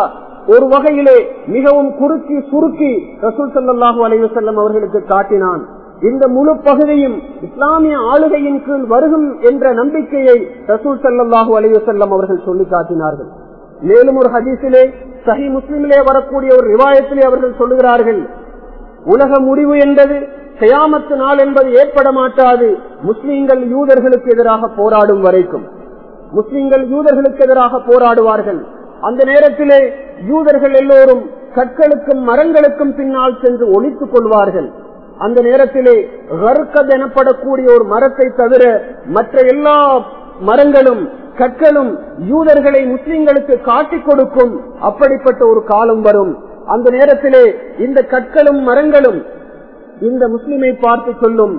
ஒரு வகையிலே மிகவும் குறுக்கி சுருக்கி ரசூல் சல்லாஹூ அலைவசல்லம் அவர்களுக்கு காட்டினான். இந்த முழு பகுதியும் இஸ்லாமிய ஆளுகையின் கீழ் வருகும் என்ற நம்பிக்கையை ரசூல் சல்லாஹூ அலைவசல்லம் அவர்கள் சொல்லி காட்டினார்கள். மேலும் ஒரு ஹதீஸிலே சஹி முஸ்லிமிலே வரக்கூடிய ஒரு ரிவாயத்திலே அவர்கள் சொல்லுகிறார்கள் உலக முடிவு என்பது கயாமத்து நாள் என்பது ஏற்பட மாட்டாது. முஸ்லீம்கள் யூதர்களுக்கு எதிராக போராடும் வரைக்கும். முஸ்லீம்கள் யூதர்களுக்கு எதிராக போராடுவார்கள். அந்த நேரத்திலே யூதர்கள் எல்லோரும் கற்களுக்கும் மரங்களுக்கும் பின்னால் சென்று ஒழித்துக் கொள்வார்கள். அந்த நேரத்திலே ரர்கத் எனப்படக்கூடிய ஒரு மரத்தை தவிர மற்ற எல்லா மரங்களும் கற்களும் யூதர்களை முஸ்லிம்களுக்கு காட்டிக் கொடுக்கும். அப்படிப்பட்ட ஒரு காலம் வரும். அந்த நேரத்திலே இந்த கற்களும் மரங்களும் இந்த முஸ்லிமை பார்த்து சொல்லும்.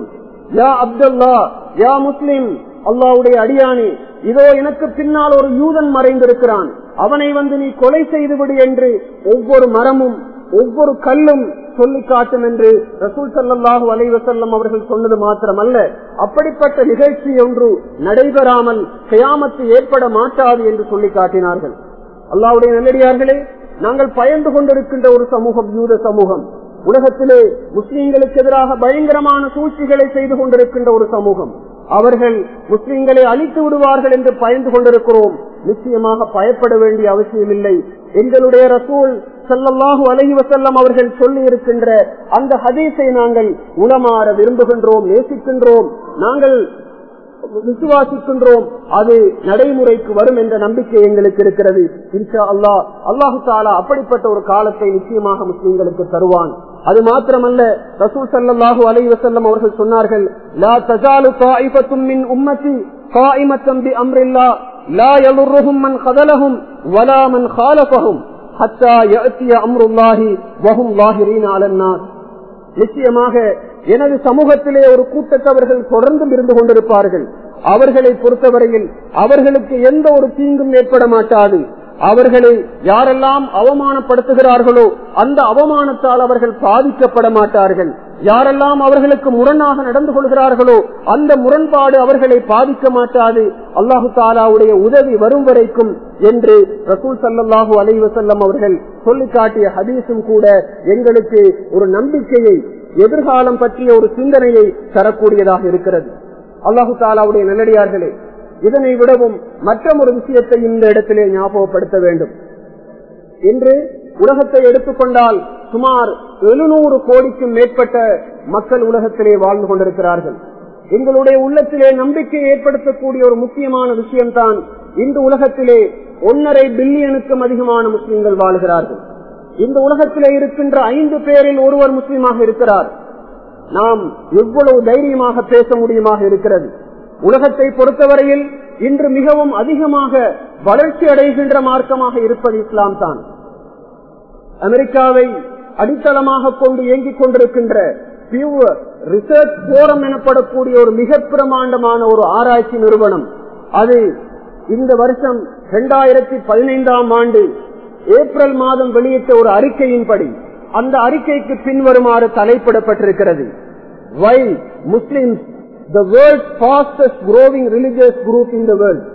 யா அப்துல்லா யா முஸ்லிம் அல்லாவுடைய அடியானி இதோ எனக்கு பின்னால் ஒரு யூதன் மறைந்திருக்கிறான். அவனை வந்து நீ கொலை செய்துவிடு என்று ஒவ்வொரு மரமும் ஒவ்வொரு கல்லும் சொல்லி காட்டும் என்று ரசூல் சல்லாஹூ அலைவசல்லம் அவர்கள் சொன்னது மாத்திரமல்ல. அப்படிப்பட்ட நிகழ்ச்சி ஒன்று நடைபெறாமல் கயாமத்து ஏற்பட மாட்டாது என்று சொல்லி காட்டினார்கள். அல்லாவுடைய நல்லடியார்களே நாங்கள் பயந்து கொண்டிருக்கின்ற ஒரு சமூகம் யூத சமூகம். உலகத்திலே முஸ்லீம்களுக்கு எதிராக பயங்கரமான சூழ்ச்சிகளை செய்து கொண்டிருக்கின்ற ஒரு சமூகம். அவர்கள் முஸ்லீம்களை அழித்து விடுவார்கள் என்று பயந்து கொண்டிருக்கிறோம். நிச்சயமாக பயப்பட வேண்டிய அவசியமில்லை. எங்களுடைய ரசூல் சல்லல்லாஹு அலைவ செல்லம் அவர்கள் சொல்லி இருக்கின்ற அந்த ஹதீஸை நாங்கள் உளமாற விரும்புகின்றோம் நேசிக்கின்றோம் நாங்கள் விசுவாசிக்கின்றோம். அது நடைமுறைக்கு வரும் என்ற நம்பிக்கை எங்களுக்கு இருக்கிறது. இன்ஷா அல்லா அல்லாஹு தாலா அப்படிப்பட்ட ஒரு காலத்தை நிச்சயமாக முஸ்லீம்களுக்கு தருவான். அது மாத்திரமல்ல ரசூல் சல்லாஹூ அலை வசல்லம் அவர்கள் சொன்னார்கள் லா தஜாலு மின் உம்மத்தி காய்மத்தம்பி அம்ரில்லா லா எலுருகும் மன் கதலகும் வலா மன் காலபகும் நிச்சயமாக எனது சமூகத்திலே ஒரு கூட்டத்தவர்கள் தொடர்ந்தும் இருந்து கொண்டிருப்பார்கள். அவர்களை பொறுத்தவரையில் அவர்களுக்கு எந்த ஒரு தீங்கும் ஏற்பட மாட்டாது. அவர்களை யாரெல்லாம் அவமானப்படுத்துகிறார்களோ அந்த அவமானத்தால் அவர்கள் பாதிக்கப்பட மாட்டார்கள். யாரெல்லாம் அவர்களுக்கு முரணாக நடந்து கொள்கிறார்களோ அந்த முரண்பாடு அவர்களை பாதிக்க மாட்டாது. அல்லாஹு தாலாவுடைய உதவி வரும் வரைக்கும் என்று ரசூல் சல்லாஹூ அலைவசல்லம் அவர்கள் சொல்லி காட்டிய ஹதீஸும் கூட எங்களுக்கு ஒரு நம்பிக்கையை எதிர்காலம் பற்றிய ஒரு சிந்தனையை தரக்கூடியதாக இருக்கிறது. அல்லாஹு தாலாவுடைய நல்லடியார்களே இதனை விடவும் மற்ற ஒரு விஷயத்தை இந்த இடத்திலே ஞாபகப்படுத்த வேண்டும். இன்று உலகத்தை எடுத்துக்கொண்டால் சுமார் எழுநூறு கோடிக்கும் மேற்பட்ட மக்கள் உலகத்திலே வாழ்ந்து கொண்டிருக்கிறார்கள். எங்களுடைய உள்ளத்திலே நம்பிக்கை ஏற்படுத்தக்கூடிய ஒரு முக்கியமான விஷயம்தான் இந்த உலகத்திலே ஒன்னரை பில்லியனுக்கும் அதிகமான முஸ்லிம்கள் வாழ்கிறார்கள். இந்த உலகத்திலே இருக்கின்ற ஐந்து பேரில் ஒருவர் முஸ்லீமாக இருக்கிறார். நாம் எவ்வளவு தைரியமாக பேச முடியுமாக இருக்கிறது. உலகத்தை பொறுத்தவரையில் இன்று மிகவும் அதிகமாக வளர்ச்சி அடைகின்ற மார்க்கமாக இருப்பது இஸ்லாம் தான் அமெரிக்காவை அடித்தளமாக கொண்டு இயங்கிக் கொண்டிருக்கின்ற ரிசர்ச் போரம் எனப்படக்கூடிய ஒரு மிக பிரமாண்டமான ஒரு ஆராய்ச்சி நிறுவனம். அது இந்த வருஷம் இரண்டாயிரத்தி பதினைந்தாம் ஆண்டு ஏப்ரல் மாதம் வெளியிட்ட ஒரு அறிக்கையின்படி அந்த அறிக்கைக்கு பின்வருமாறு தலைப்பிடப்பட்டிருக்கிறது. Why Muslim the world fastest growing religious group in the world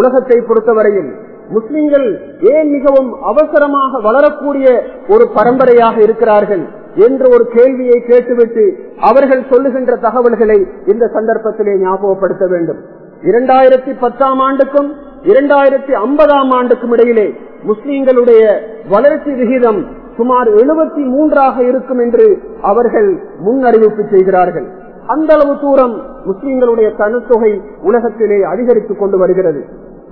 உலகத்தை பொறுத்தவரையில் முஸ்லிம்கள் ஏன் மிகவும் அவசரமாக வளரக்கூடிய ஒரு பரம்பரையாக இருக்கிறார்கள் என்று ஒரு கேள்வியை கேட்டுவிட்டு அவர்கள் சொல்லுகின்ற தகவல்களை இந்த சந்தர்ப்பத்திலே ஞாபகப்படுத்த வேண்டும். இரண்டாயிரத்தி பத்தாம் ஆண்டுக்கும் இரண்டாயிரத்தி ஐம்பதாம் ஆண்டுக்கும் இடையிலே முஸ்லிம்களுடைய வளர்ச்சி விகிதம் சுமார் எழுபத்தி மூன்றாக இருக்கும் என்று அவர்கள் முன்னறிவிப்பு செய்கிறார்கள். அந்த அளவு தூரம் முஸ்லிம்களுடைய தனத்தொகை உலகத்திலே அதிகரித்துக் கொண்டு வருகிறது.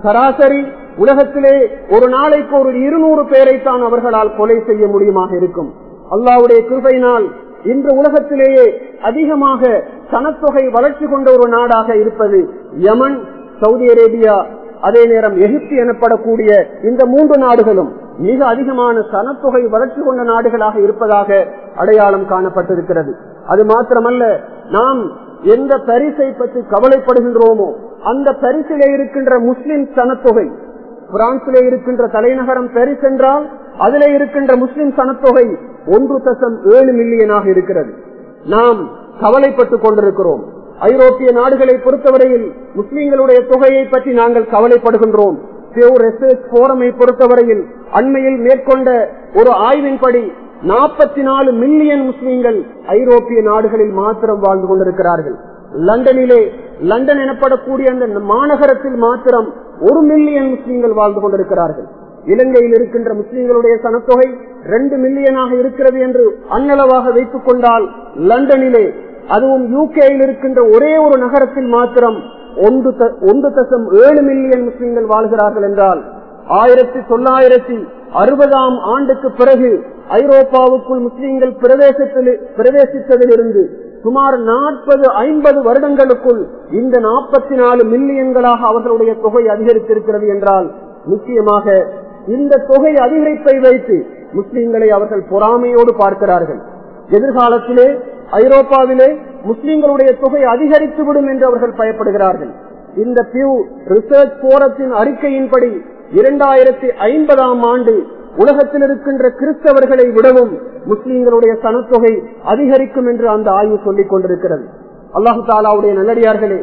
சராசரி உலகத்திலே ஒரு நாளைக்கு ஒரு இருநூறு பேரை தான் அவர்களால் கொலை செய்ய முடியுமாக இருக்கும். அல்லாவுடைய கிருபையினால் இன்று உலகத்திலேயே அதிகமாக சனத்தொகை வளர்ச்சி கொண்ட ஒரு நாடாக இருப்பது யமன் சவுதி அரேபியா அதே நேரம் எகிப்து எனப்படக்கூடிய இந்த மூன்று நாடுகளும் மிக அதிகமான சனத்தொகை வளர்ச்சி கொண்ட நாடுகளாக இருப்பதாக அடையாளம் காணப்பட்டிருக்கிறது. அது மாத்திரமல்ல நாம் எந்த பரிசை பற்றி கவலைப்படுகின்றோமோ அந்த பரிசிலே இருக்கின்ற முஸ்லிம் சனத்தொகை. பிரான்சிலே இருக்கின்ற தலைநகரம் பெரிஸ் என்றால் அதிலே இருக்கின்ற முஸ்லிம் சனத்தொகை ஒன்று தசம் ஏழு மில்லியனாக இருக்கிறது. நாம் கவலைப்பட்டுக் கொண்டிருக்கிறோம். ஐரோப்பிய நாடுகளை பொறுத்தவரையில் முஸ்லிம்களுடைய தொகையை பற்றி நாங்கள் கவலைப்படுகின்றோம். போரமை பொறுத்தவரையில் அண்மையில் மேற்கொண்ட ஒரு ஆய்வின்படி நாற்பத்தி நாலு மில்லியன் முஸ்லீம்கள் ஐரோப்பிய நாடுகளில் மாத்திரம் வாழ்ந்து கொண்டிருக்கிறார்கள். லண்டனிலே லண்டன் எனப்படக்கூடிய அந்த மாநகரத்தில் மாத்திரம் ஒரு மில்லியன் முஸ்லீம்கள் வாழ்ந்து கொண்டிருக்கிறார்கள். இலங்கையில் இருக்கின்ற முஸ்லீம்களுடைய சனத்தொகை ரெண்டு மில்லியனாக இருக்கிறது என்று அன்னளவாக வைத்துக் கொண்டால் லண்டனிலே அதுவும் யூகேயில் இருக்கின்ற ஒரே ஒரு நகரத்தில் மாத்திரம் ஒன்று ஒன்று தசம் ஏழு மில்லியன் முஸ்லீம்கள் வாழ்கிறார்கள் என்றால் ஆயிரத்தி தொள்ளாயிரத்தி அறுபதாம் ஆண்டுக்கு பிறகு ஐரோப்பாவுக்குள் முஸ்லீம்கள் பிரவேசத்தில் பிரவேசித்ததிலிருந்து சுமார் நாற்பது ஐம்பது வருடங்களுக்குள் இந்த நாற்பத்தி நாலு மில்லியன்களாக அவர்களுடைய தொகை அதிகரித்திருக்கிறது என்றால் நிச்சயமாக இந்த தொகை அதிகரிப்பை வைத்து முஸ்லீம்களை அவர்கள் பொறாமையோடு பார்க்கிறார்கள். எதிர்காலத்திலே ஐரோப்பாவிலே முஸ்லீம்களுடைய தொகை அதிகரித்துவிடும் என்று அவர்கள் பயப்படுகிறார்கள். இந்த பியூ ரிசர்ச் போரத்தின் அறிக்கையின்படி இரண்டாயிரத்தி ஐம்பதாம் ஆண்டு உலகத்தில் இருக்கின்ற கிறிஸ்தவர்களை விடவும் முஸ்லீம்களுடைய சனத்தொகை அதிகரிக்கும் என்று அந்த ஆய்வு சொல்லிக் கொண்டிருக்கிறது. அல்லாஹு தாலாவுடைய நல்லடியார்களே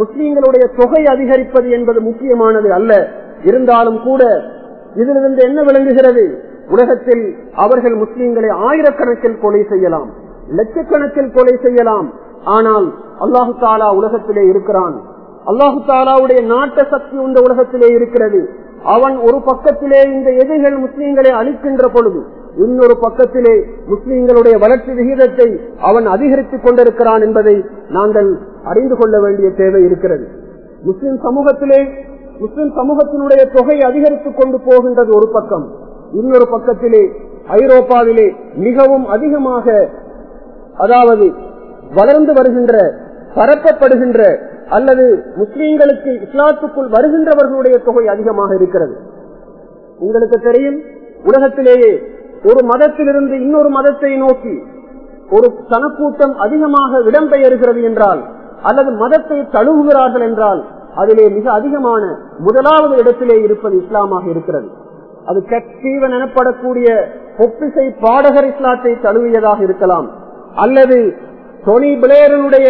முஸ்லீம்களுடைய தொகை அதிகரிப்பது என்பது முக்கியமானது அல்ல. இருந்தாலும் கூட இதிலிருந்து என்ன விளங்குகிறது? உலகத்தில் அவர்கள் முஸ்லீம்களை ஆயிரக்கணக்கில் கொலை செய்யலாம் லட்சக்கணக்கில் கொலை செய்யலாம். ஆனால் அல்லாஹு தாலா உலகத்திலே இருக்கிறான். அல்லாஹு தாலாவுடைய நாட்ட சக்தி உள்ள உலகத்திலே இருக்கிறது. அவன் ஒரு பக்கத்திலே இந்த எதைகள் முஸ்லீம்களை அழிக்கின்ற பொழுது இன்னொரு பக்கத்திலே முஸ்லீம்களுடைய வளர்ச்சி விகிதத்தை அவன் அதிகரித்துக் கொண்டிருக்கிறான் என்பதை நாங்கள் அறிந்து கொள்ள வேண்டிய தேவை இருக்கிறது. முஸ்லிம் சமூகத்திலே முஸ்லிம் சமூகத்தினுடைய தொகை அதிகரித்துக் கொண்டு போகின்றது ஒரு பக்கம். இன்னொரு பக்கத்திலே ஐரோப்பாவிலே மிகவும் அதிகமாக அதாவது வளர்ந்து வருகின்ற பரப்பப்படுகின்ற அல்லது முஸ்லீம்களுக்கு இஸ்லாத்துக்குள் வருகின்றவர்களுடைய தொகை அதிகமாக இருக்கிறது. உங்களுக்கு தெரியும் உலகத்திலேயே ஒரு மதத்திலிருந்து இன்னொரு மதத்தை நோக்கி ஒரு சனக்கூட்டம் அதிகமாக இடம்பெயர்கிறது என்றால் அல்லது மதத்தை தழுவுகிறார்கள் என்றால் அதிலே மிக அதிகமான முதலாவது இடத்திலே இருப்பது இஸ்லாமாக இருக்கிறது. அது கட்சீவன் எனப்படக்கூடிய பொப்பிசை பாடகர் இஸ்லாத்தை தழுவியதாக இருக்கலாம். அல்லது டொனி பிளேயருடைய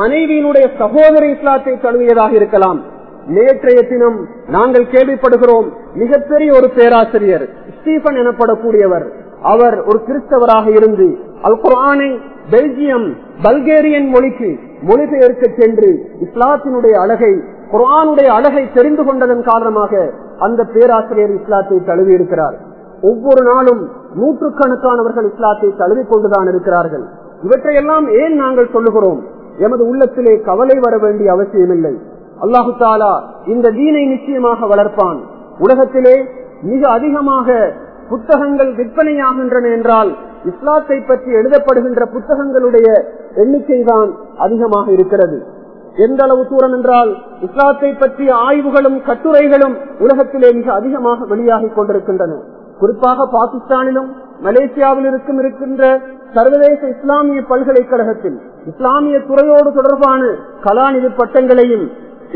மனைவியினுடைய சகோதர இஸ்லாத்தை தழுவியதாக இருக்கலாம். நேற்றைய தினம் நாங்கள் கேள்விப்படுகிறோம் மிகப்பெரிய ஒரு பேராசிரியர் ஸ்டீபன் எனப்படக்கூடியவர். அவர் ஒரு கிறிஸ்தவராக இருந்து அல் குரானை பெல்ஜியம் பல்கேரியன் மொழிக்கு மொழிபெயர்க்க சென்று இஸ்லாத்தினுடைய அழகை குரானுடைய அழகை தெரிந்து கொண்டதன் காரணமாக அந்த பேராசிரியர் இஸ்லாத்தை தழுவி இருக்கிறார் ஒவ்வொரு நாளும் நூற்றுக்கணக்கானவர்கள் இஸ்லாத்தை தழுவிக் கொண்டுதான் இருக்கிறார்கள். இவற்றையெல்லாம் ஏன் நாங்கள் சொல்லுகிறோம்? எமது உள்ளத்திலே கவலை வர வேண்டிய அவசியமில்லை. அல்லாஹு தாலா இந்த தீனை நிச்சயமாக வளர்ப்பான். உலகத்திலே மிக அதிகமாக புத்தகங்கள் விற்பனையாகின்றன என்றால் இஸ்லாத்தை பற்றி எழுதப்படுகின்ற புத்தகங்களுடைய எண்ணிக்கை தான் அதிகமாக இருக்கிறது. எந்த அளவு தூரம் என்றால் இஸ்லாத்தை பற்றிய ஆய்வுகளும் கட்டுரைகளும் உலகத்திலே மிக அதிகமாக வெளியாகி கொண்டிருக்கின்றன. குறிப்பாக பாகிஸ்தானிலும் மலேசியாவில் இருக்கும் இருக்கின்ற சர்வதேச இஸ்லாமிய பல்கலைக்கழகத்தில் இஸ்லாமிய துறையோடு தொடர்பான கலாநிதி பட்டங்களையும்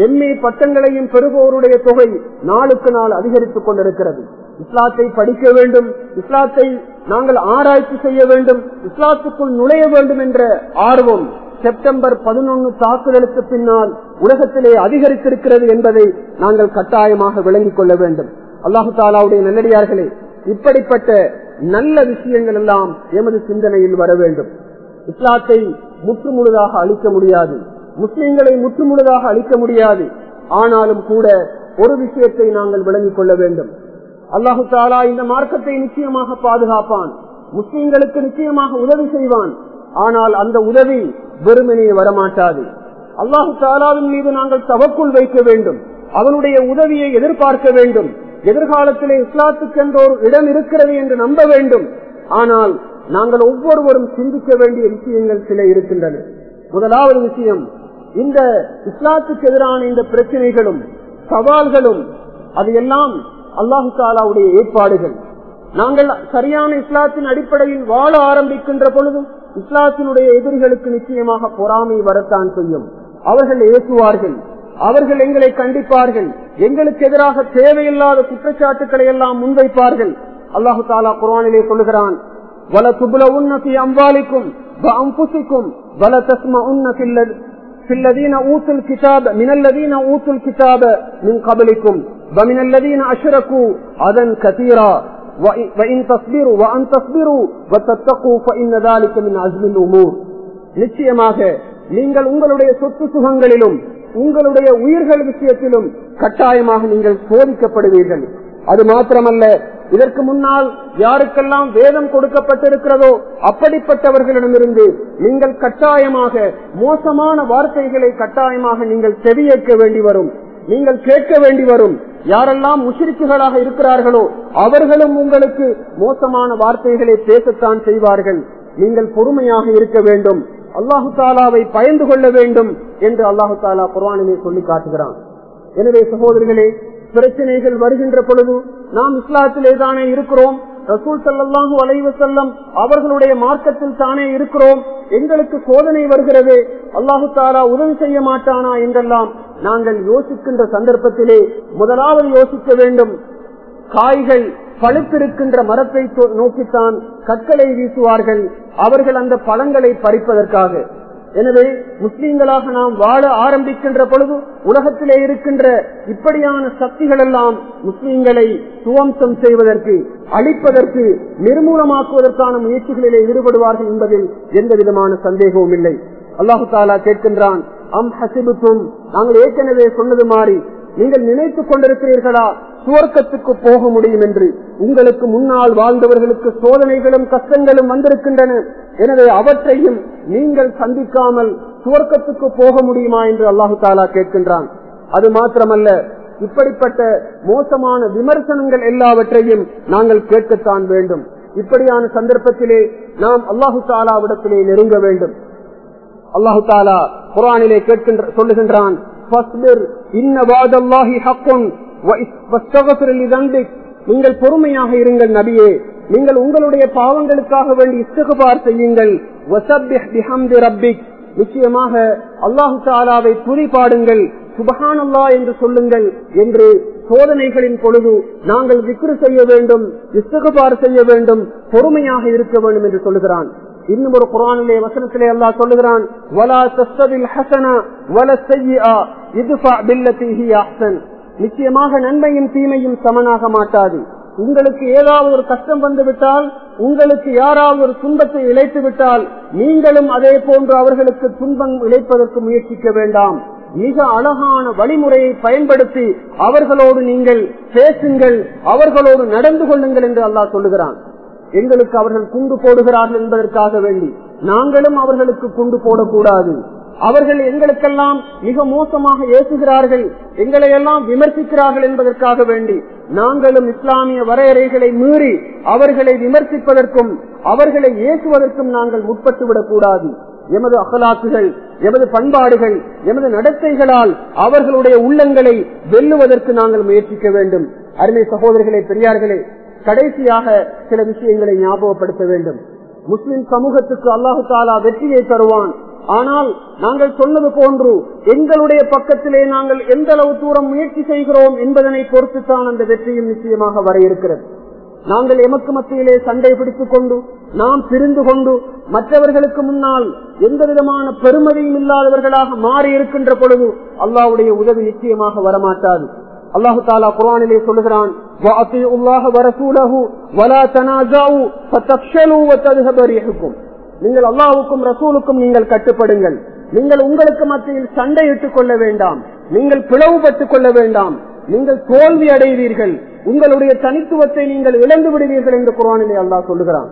எம்ஏ பட்டங்களையும் பெறுபவருடைய தொகை நாளுக்கு நாள் அதிகரித்துக் கொண்டிருக்கிறது. இஸ்லாத்தை படிக்க வேண்டும் இஸ்லாத்தை நாங்கள் ஆராய்ச்சி செய்ய வேண்டும் இஸ்லாத்துக்குள் நுழைய வேண்டும் என்ற ஆர்வம் செப்டம்பர் பதினொன்று தாக்குதலுக்கு பின்னால் உலகத்திலே அதிகரித்திருக்கிறது என்பதை நாங்கள் கட்டாயமாக விளங்கிக் கொள்ள வேண்டும். அல்லாஹு தாலாவுடைய நல்லடியார்களே இப்படிப்பட்ட நல்ல விஷயங்கள் எல்லாம் எமது சிந்தனையில் வர வேண்டும். இஸ்லாத்தை முற்றுமுழுதாக அழிக்க முடியாது. முஸ்லிம்களை முற்றுமுழுதாக அழிக்க முடியாது. ஆனாலும் கூட ஒரு விஷயத்தை நாங்கள் விளங்கிக் கொள்ள வேண்டும். அல்லாஹு தாலா இந்த மார்க்கத்தை நிச்சயமாக பாதுகாப்பான். முஸ்லிம்களுக்கு நிச்சயமாக உதவி செய்வான். ஆனால் அந்த உதவி வெறுமனே வரமாட்டாது. அல்லாஹு தாலாவின் மீது நாங்கள் தவக்குள் வைக்க வேண்டும். அவனுடைய உதவியை எதிர்பார்க்க வேண்டும். எதிர்காலத்திலே இஸ்லாத்துக்கு என்ற ஒரு இடம் இருக்கிறது என்று நம்ப வேண்டும். ஆனால் நாங்கள் ஒவ்வொருவரும் சிந்திக்க வேண்டிய விஷயங்கள் சில இருக்கின்றன. முதலாவது விஷயம் இந்த இஸ்லாத்துக்கு எதிரான இந்த பிரச்சனைகளும் சவால்களும் அது எல்லாம் அல்லாஹு தாலாவுடைய ஏற்பாடுகள். நாங்கள் சரியான இஸ்லாத்தின் அடிப்படையில் வாழ ஆரம்பிக்கின்ற பொழுதும் இஸ்லாத்தினுடைய எதிரிகளுக்கு நிச்சயமாக பொறாமை வரத்தான் செய்யும். அவர்கள் ஏசுவார்கள் அவர்கள் எங்களை கண்டிப்பார்கள் எங்களுக்கு எதிராக தேவையில்லாத குற்றச்சாட்டுக்களை எல்லாம் முன்வைப்பார்கள் அல்லாஹு தாலா குரானிலே சொல்லுகிறான் வல துபுல உன்னி அம்பாலிக்கும் அம்புசிக்கும் வல தஸ்ம உன்ன في الذين اوتوا الكتاب من الذين اوتوا الكتاب من قبلكم ومن الذين اشركوا اذى كثيرا وان تصبروا وان تصبروا وتتقوا فان ذلك من عزم الامور நிச்சயமாக நீங்கள் உங்களுடைய சொத்து சுகங்களிலும் உங்களுடைய உயிர்கள் விஷயத்திலும் கட்டாயமாக நீங்கள் சோதிக்கப்படுவீர்கள். அது மாத்திரமல்ல இதற்கு முன்னால் யாருக்கெல்லாம் வேதம் கொடுக்கப்பட்டிருக்கிறதோ அப்படிப்பட்டவர்களிடமிருந்து நீங்கள் கட்டாயமாக மோசமான வார்த்தைகளை கட்டாயமாக நீங்கள் செவியேற்க வேண்டி வரும். நீங்கள் கேட்க வேண்டி வரும். யாரெல்லாம் முஷிரிக்குகளாக இருக்கிறார்களோ அவர்களும் உங்களுக்கு மோசமான வார்த்தைகளை பேசத்தான் செய்வார்கள். நீங்கள் பொறுமையாக இருக்க வேண்டும். அல்லாஹு தாலாவை பயந்து கொள்ள வேண்டும் என்று அல்லாஹு தாலா குர்வானிலே சொல்லி காட்டுகிறான். எனவே சகோதரர்களே பிரச்சனைகள் வருகின்ற பொழுது நாம் இஸ்லாத்திலே தானே இருக்கிறோம். ரசூல் சல்லாஹூ அலைவ செல்லம் அவர்களுடைய மார்க்கத்தில் தானே இருக்கிறோம். எங்களுக்கு சோதனை வருகிறது. அல்லாஹு தாலா உதவி செய்ய மாட்டானா என்றெல்லாம் நாங்கள் யோசிக்கின்ற சந்தர்ப்பத்திலே முதலாவது யோசிக்க வேண்டும். காய்கள் பழுத்திருக்கின்ற மரத்தை நோக்கித்தான் கற்களை வீசுவார்கள். அவர்கள் அந்த பழங்களை பறிப்பதற்காக. எனவே முஸ்லீம்களாக நாம் வாழ ஆரம்பிக்கின்ற பொழுது உலகத்திலே இருக்கின்ற இப்படியான சக்திகள் எல்லாம் முஸ்லீம்களை சுவம்சம் செய்வதற்கு அழிப்பதற்கு நிர்மூலமாக்குவதற்கான முயற்சிகளிலே ஈடுபடுவார்கள் என்பதில் எந்த விதமான சந்தேகமும் இல்லை. அல்லாஹு தாலா கேட்கின்றான் அம் ஹசிபுத்தும் நாங்கள் ஏற்கனவே சொன்னது மாறி நீங்கள் நினைத்துக் கொண்டிருக்கிறீர்களா? சுவர்க்கத்துக்கு போக முடியும் என்று. உங்களுக்கு முன்னால் வாழ்ந்தவர்களுக்கு சோதனைகளும் கஷ்டங்களும் வந்திருக்கின்றன. எனவே அவற்றையும் நீங்கள் சந்திக்காமல் சுவர்க்கத்துக்கு போக முடியுமா என்று அல்லாஹு தாலா கேட்கின்றான். அது மாத்திரமல்ல இப்படிப்பட்ட மோசமான விமர்சனங்கள் எல்லாவற்றையும் நாங்கள் கேட்கத்தான் வேண்டும். இப்படியான சந்தர்ப்பத்திலே நாம் அல்லாஹு தாலாவிடத்திலே நெருங்க வேண்டும். அல்லாஹு தாலா குரானிலே கேட்கின்ற சொல்லுகின்றான் நீங்கள் பொறுமையாக இருங்கள் நபியே. நீங்கள் உங்களுடைய பாவங்களுக்காக வேண்டி இஸ்தகுபார் செய்யுங்கள். நிச்சயமாக அல்லாஹு தாலாவை பாடுங்கள் சுபஹான் அல்லா என்று சொல்லுங்கள். என்று சோதனைகளின் பொழுது நாங்கள் விக்ரு செய்ய வேண்டும் இஸ்தகுபார் செய்ய வேண்டும் பொறுமையாக இருக்க வேண்டும் என்று சொல்லுகிறான். இன்னும் ஒரு குரானிலே வசனத்திலே அல்லா சொல்லுகிறான் வல நிச்சயமாக நன்மையும் தீமையும் சமனாக மாட்டாது. உங்களுக்கு ஏதாவது ஒரு கஷ்டம் வந்து விட்டால் உங்களுக்கு யாராவது ஒரு துன்பத்தை இழைத்து விட்டால் நீங்களும் அதே போன்று அவர்களுக்கு துன்பம் இழைப்பதற்கு முயற்சிக்க வேண்டாம். மிக அழகான வழிமுறையை பயன்படுத்தி அவர்களோடு நீங்கள் பேசுங்கள் அவர்களோடு நடந்து கொள்ளுங்கள் என்று அல்லாஹ் சொல்லுகிறான். எங்களுக்கு அவர்கள் குண்டு போடுகிறார்கள் என்பதற்காக வேண்டி. நாங்களும் அவர்களுக்கு குண்டு போடக்கூடாது. அவர்கள் எங்களுக்கெல்லாம் மிக மோசமாக ஏசுகிறார்கள் எங்களை எல்லாம் விமர்சிக்கிறார்கள் என்பதற்காக வேண்டி. நாங்களும் இஸ்லாமிய வரையறைகளை மீறி அவர்களை விமர்சிப்பதற்கும் அவர்களை ஏசுவதற்கும் நாங்கள் முற்பட்டு விடக்கூடாது. எமது அகலாக்குகள் எமது பண்பாடுகள் எமது நடத்தைகளால் அவர்களுடைய உள்ளங்களை வெல்லுவதற்கு நாங்கள் முயற்சிக்க வேண்டும். அருமை சகோதரர்களே பெரியார்களே கடைசியாக சில விஷயங்களை ஞாபகப்படுத்த வேண்டும். முஸ்லிம் சமூகத்துக்கு அல்லாஹு தாலா வெற்றியை தருவான். ஆனால் நாங்கள் சொன்னது போன்று எங்களுடைய பக்கத்திலே நாங்கள் எந்த அளவு தூரம் முயற்சி செய்கிறோம் என்பதனை பொறுத்துத்தான் அந்த வெற்றியும் நிச்சயமாக வர இருக்கிறது. நாங்கள் எமக்கு மத்தியிலே சண்டை பிடித்துக் கொண்டு நாம் பிரிந்து கொண்டு மற்றவர்களுக்கு முன்னால் எந்த விதமான பெருமதியும் இல்லாதவர்களாக மாறி இருக்கின்ற பொழுது அல்லாவுடைய உதவி நிச்சயமாக வரமாட்டாது. அல்லாஹு தாலா குரானிலே சொல்லுகிறான் நீங்கள் அல்லாவுக்கும் ரசூலுக்கும் நீங்கள் கட்டுப்படுங்கள். நீங்கள் உங்களுக்கு மத்தியில் சண்டையிட்டுக் கொள்ள வேண்டாம். நீங்கள் பிளவுபட்டுக் கொள்ள வேண்டாம். நீங்கள் தோல்வி அடைவீர்கள். உங்களுடைய தனித்துவத்தை நீங்கள் இழந்து விடுவீர்கள் என்று குரானிலே அல்லாஹ் சொல்லுகிறான்.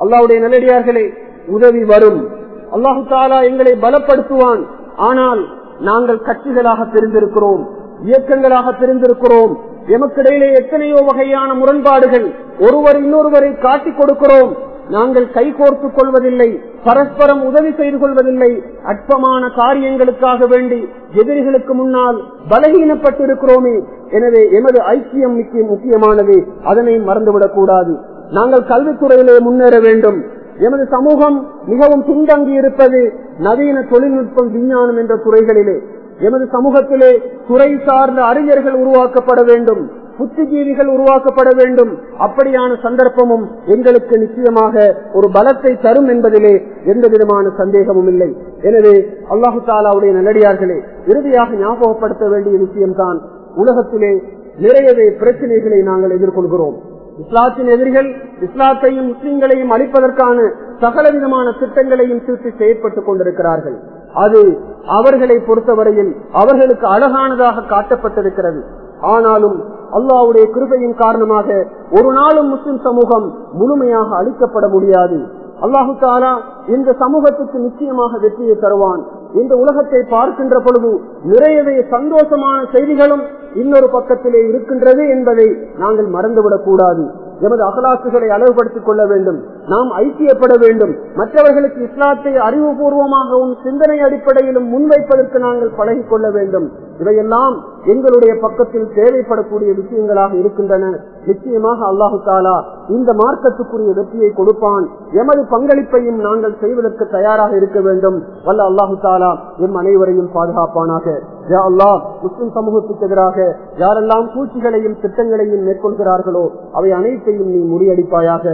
அல்லாவுடைய நல்லடியார்களே உதவி வரும். அல்லாஹு தாலா எங்களை பலப்படுத்துவான். ஆனால் நாங்கள் கட்சிகளாக பிரிந்திருக்கிறோம். இயக்கங்களாக பிரிந்திருக்கிறோம் எமக்கிடையிலே எத்தனையோ வகையான முரண்பாடுகள் ஒருவர் இன்னொருவரை காட்டிக் கொடுக்கிறோம். நாங்கள் கைகோர்த்துக் கொள்வதில்லை பரஸ்பரம் உதவி செய்து கொள்வதில்லை. அற்பமான காரியங்களுக்காக வேண்டி எதிரிகளுக்கு முன்னால் பலகீனப்பட்டிருக்கிறோமே. எனவே எமது ஐக்கியம் முக்கியமானது. அதனை மறந்துவிடக் கூடாது. நாங்கள் கல்வித்துறையிலே முன்னேற வேண்டும். எமது சமூகம் மிகவும் பின்தங்கி இருப்பது நவீன தொழில்நுட்பம் விஞ்ஞானம் என்ற துறைகளிலே. எமது சமூகத்திலே துறை சார்ந்த அறிஞர்கள் உருவாக்கப்பட வேண்டும் புத்திஜீவிகள் உருவாக்கப்பட வேண்டும். அப்படியான சந்தர்ப்பமும் எங்களுக்கு நிச்சயமாக ஒரு பலத்தை தரும் என்பதிலே எந்த விதமான சந்தேகமும் இல்லை. எனவே அல்லாஹு தாலாவுடைய நல்லடியார்களே இறுதியாக ஞாபகப்படுத்த வேண்டிய விஷயம்தான் உலகத்திலே நிறையவே பிரச்சனைகளை நாங்கள் எதிர்கொள்கிறோம். இஸ்லாத்தின் எதிரிகள் இஸ்லாத்தையும் முஸ்லீம்களையும் அளிப்பதற்கான சகல விதமான திட்டங்களையும் தீர்த்து செயற்பட்டுக் கொண்டிருக்கிறார்கள். அது அவர்களை பொறுத்தவரையில் அவர்களுக்கு அழகானதாக காட்டப்பட்டிருக்கிறது. ஆனாலும் அல்லாவுடைய கிருபையின் காரணமாக ஒரு நாளும் முஸ்லிம் சமூகம் முழுமையாக அளிக்கப்பட முடியாது. அல்லாஹு தாலா இந்த சமூகத்துக்கு நிச்சயமாக வெற்றியை தருவான். இந்த உலகத்தை பார்க்கின்ற பொழுது நிறையவே சந்தோஷமான செய்திகளும் இன்னொரு பக்கத்திலே இருக்கின்றது என்பதை நாங்கள் மறந்துவிடக் கூடாது எமது அகலாசுகளை அளவுபடுத்திக் கொள்ள வேண்டும். நாம் ஐக்கியப்பட வேண்டும். மற்றவர்களுக்கு இஸ்லாத்தை அறிவுபூர்வமாகவும் சிந்தனை அடிப்படையிலும் முன்வைப்பதற்கு நாங்கள் பழகிக் கொள்ள வேண்டும். இவையெல்லாம் எங்களுடைய பக்கத்தில் தேவைப்படக்கூடிய விஷயங்களாக இருக்கின்றன. நிச்சயமாக அல்லாஹு தாலா இந்த மார்க்கத்துக்குரிய வெற்றியை கொடுப்பான். எமது பங்களிப்பையும் நாங்கள் செய்வதற்கு தயாராக இருக்க வேண்டும். வல்ல அல்லாஹு தாலா எம் அனைவரையும் பாதுகாப்பானாக. யா அல்லாஹ் முஸ்லிம் சமூகத்துக்கு எதிராக யாரெல்லாம் பூச்சிகளையும் திட்டங்களையும் மேற்கொள்கிறார்களோ அவை அனைத்தையும் நீ முறியடிப்பாயாக.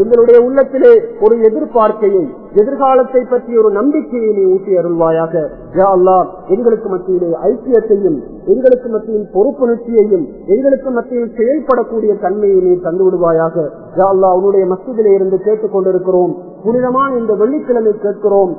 எங்களுடைய உள்ளத்திலே ஒரு எதிர்பார்க்கையை எதிர்காலத்தை பற்றி ஒரு நம்பிக்கையை நீ ஊட்டி அருள்வாயாக. யா எங்களுக்கு மத்தியிலே ஐக்கியத்தையும் எங்களுக்கு மத்தியில் பொறுப்புணர்ச்சியையும் எங்களுக்கு மத்தியில் செயல்படக்கூடிய தன்மையை நீ தந்து விடுவாயாக யா உன்னுடைய மசிதிலே இருந்து கேட்டுக் கொண்டிருக்கிறோம் புனிதமான இந்த வெள்ளிக்கிழமை கேட்கிறோம்.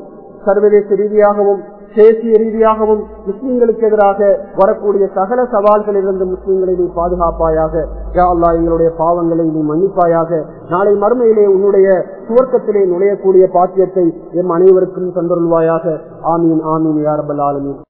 சர்வதேச ரீதியாகவும் தேசிய ரீதியாகவும் முஸ்லிம்களுக்கு எதிராக வரக்கூடிய சகல சவால்களிலிருந்து முஸ்லிம்களை நீ பாதுகாப்பாயாக யா அல்லா எங்களுடைய பாவங்களை நீ மன்னிப்பாயாக நாளை மறுமையிலே உன்னுடைய துவக்கத்திலே நுழையக்கூடிய பாக்கியத்தை எம் அனைவருக்கும் தந்தருள்வாயாக. ஆமீன் ஆமீன் யாரபல் ஆலமீன்.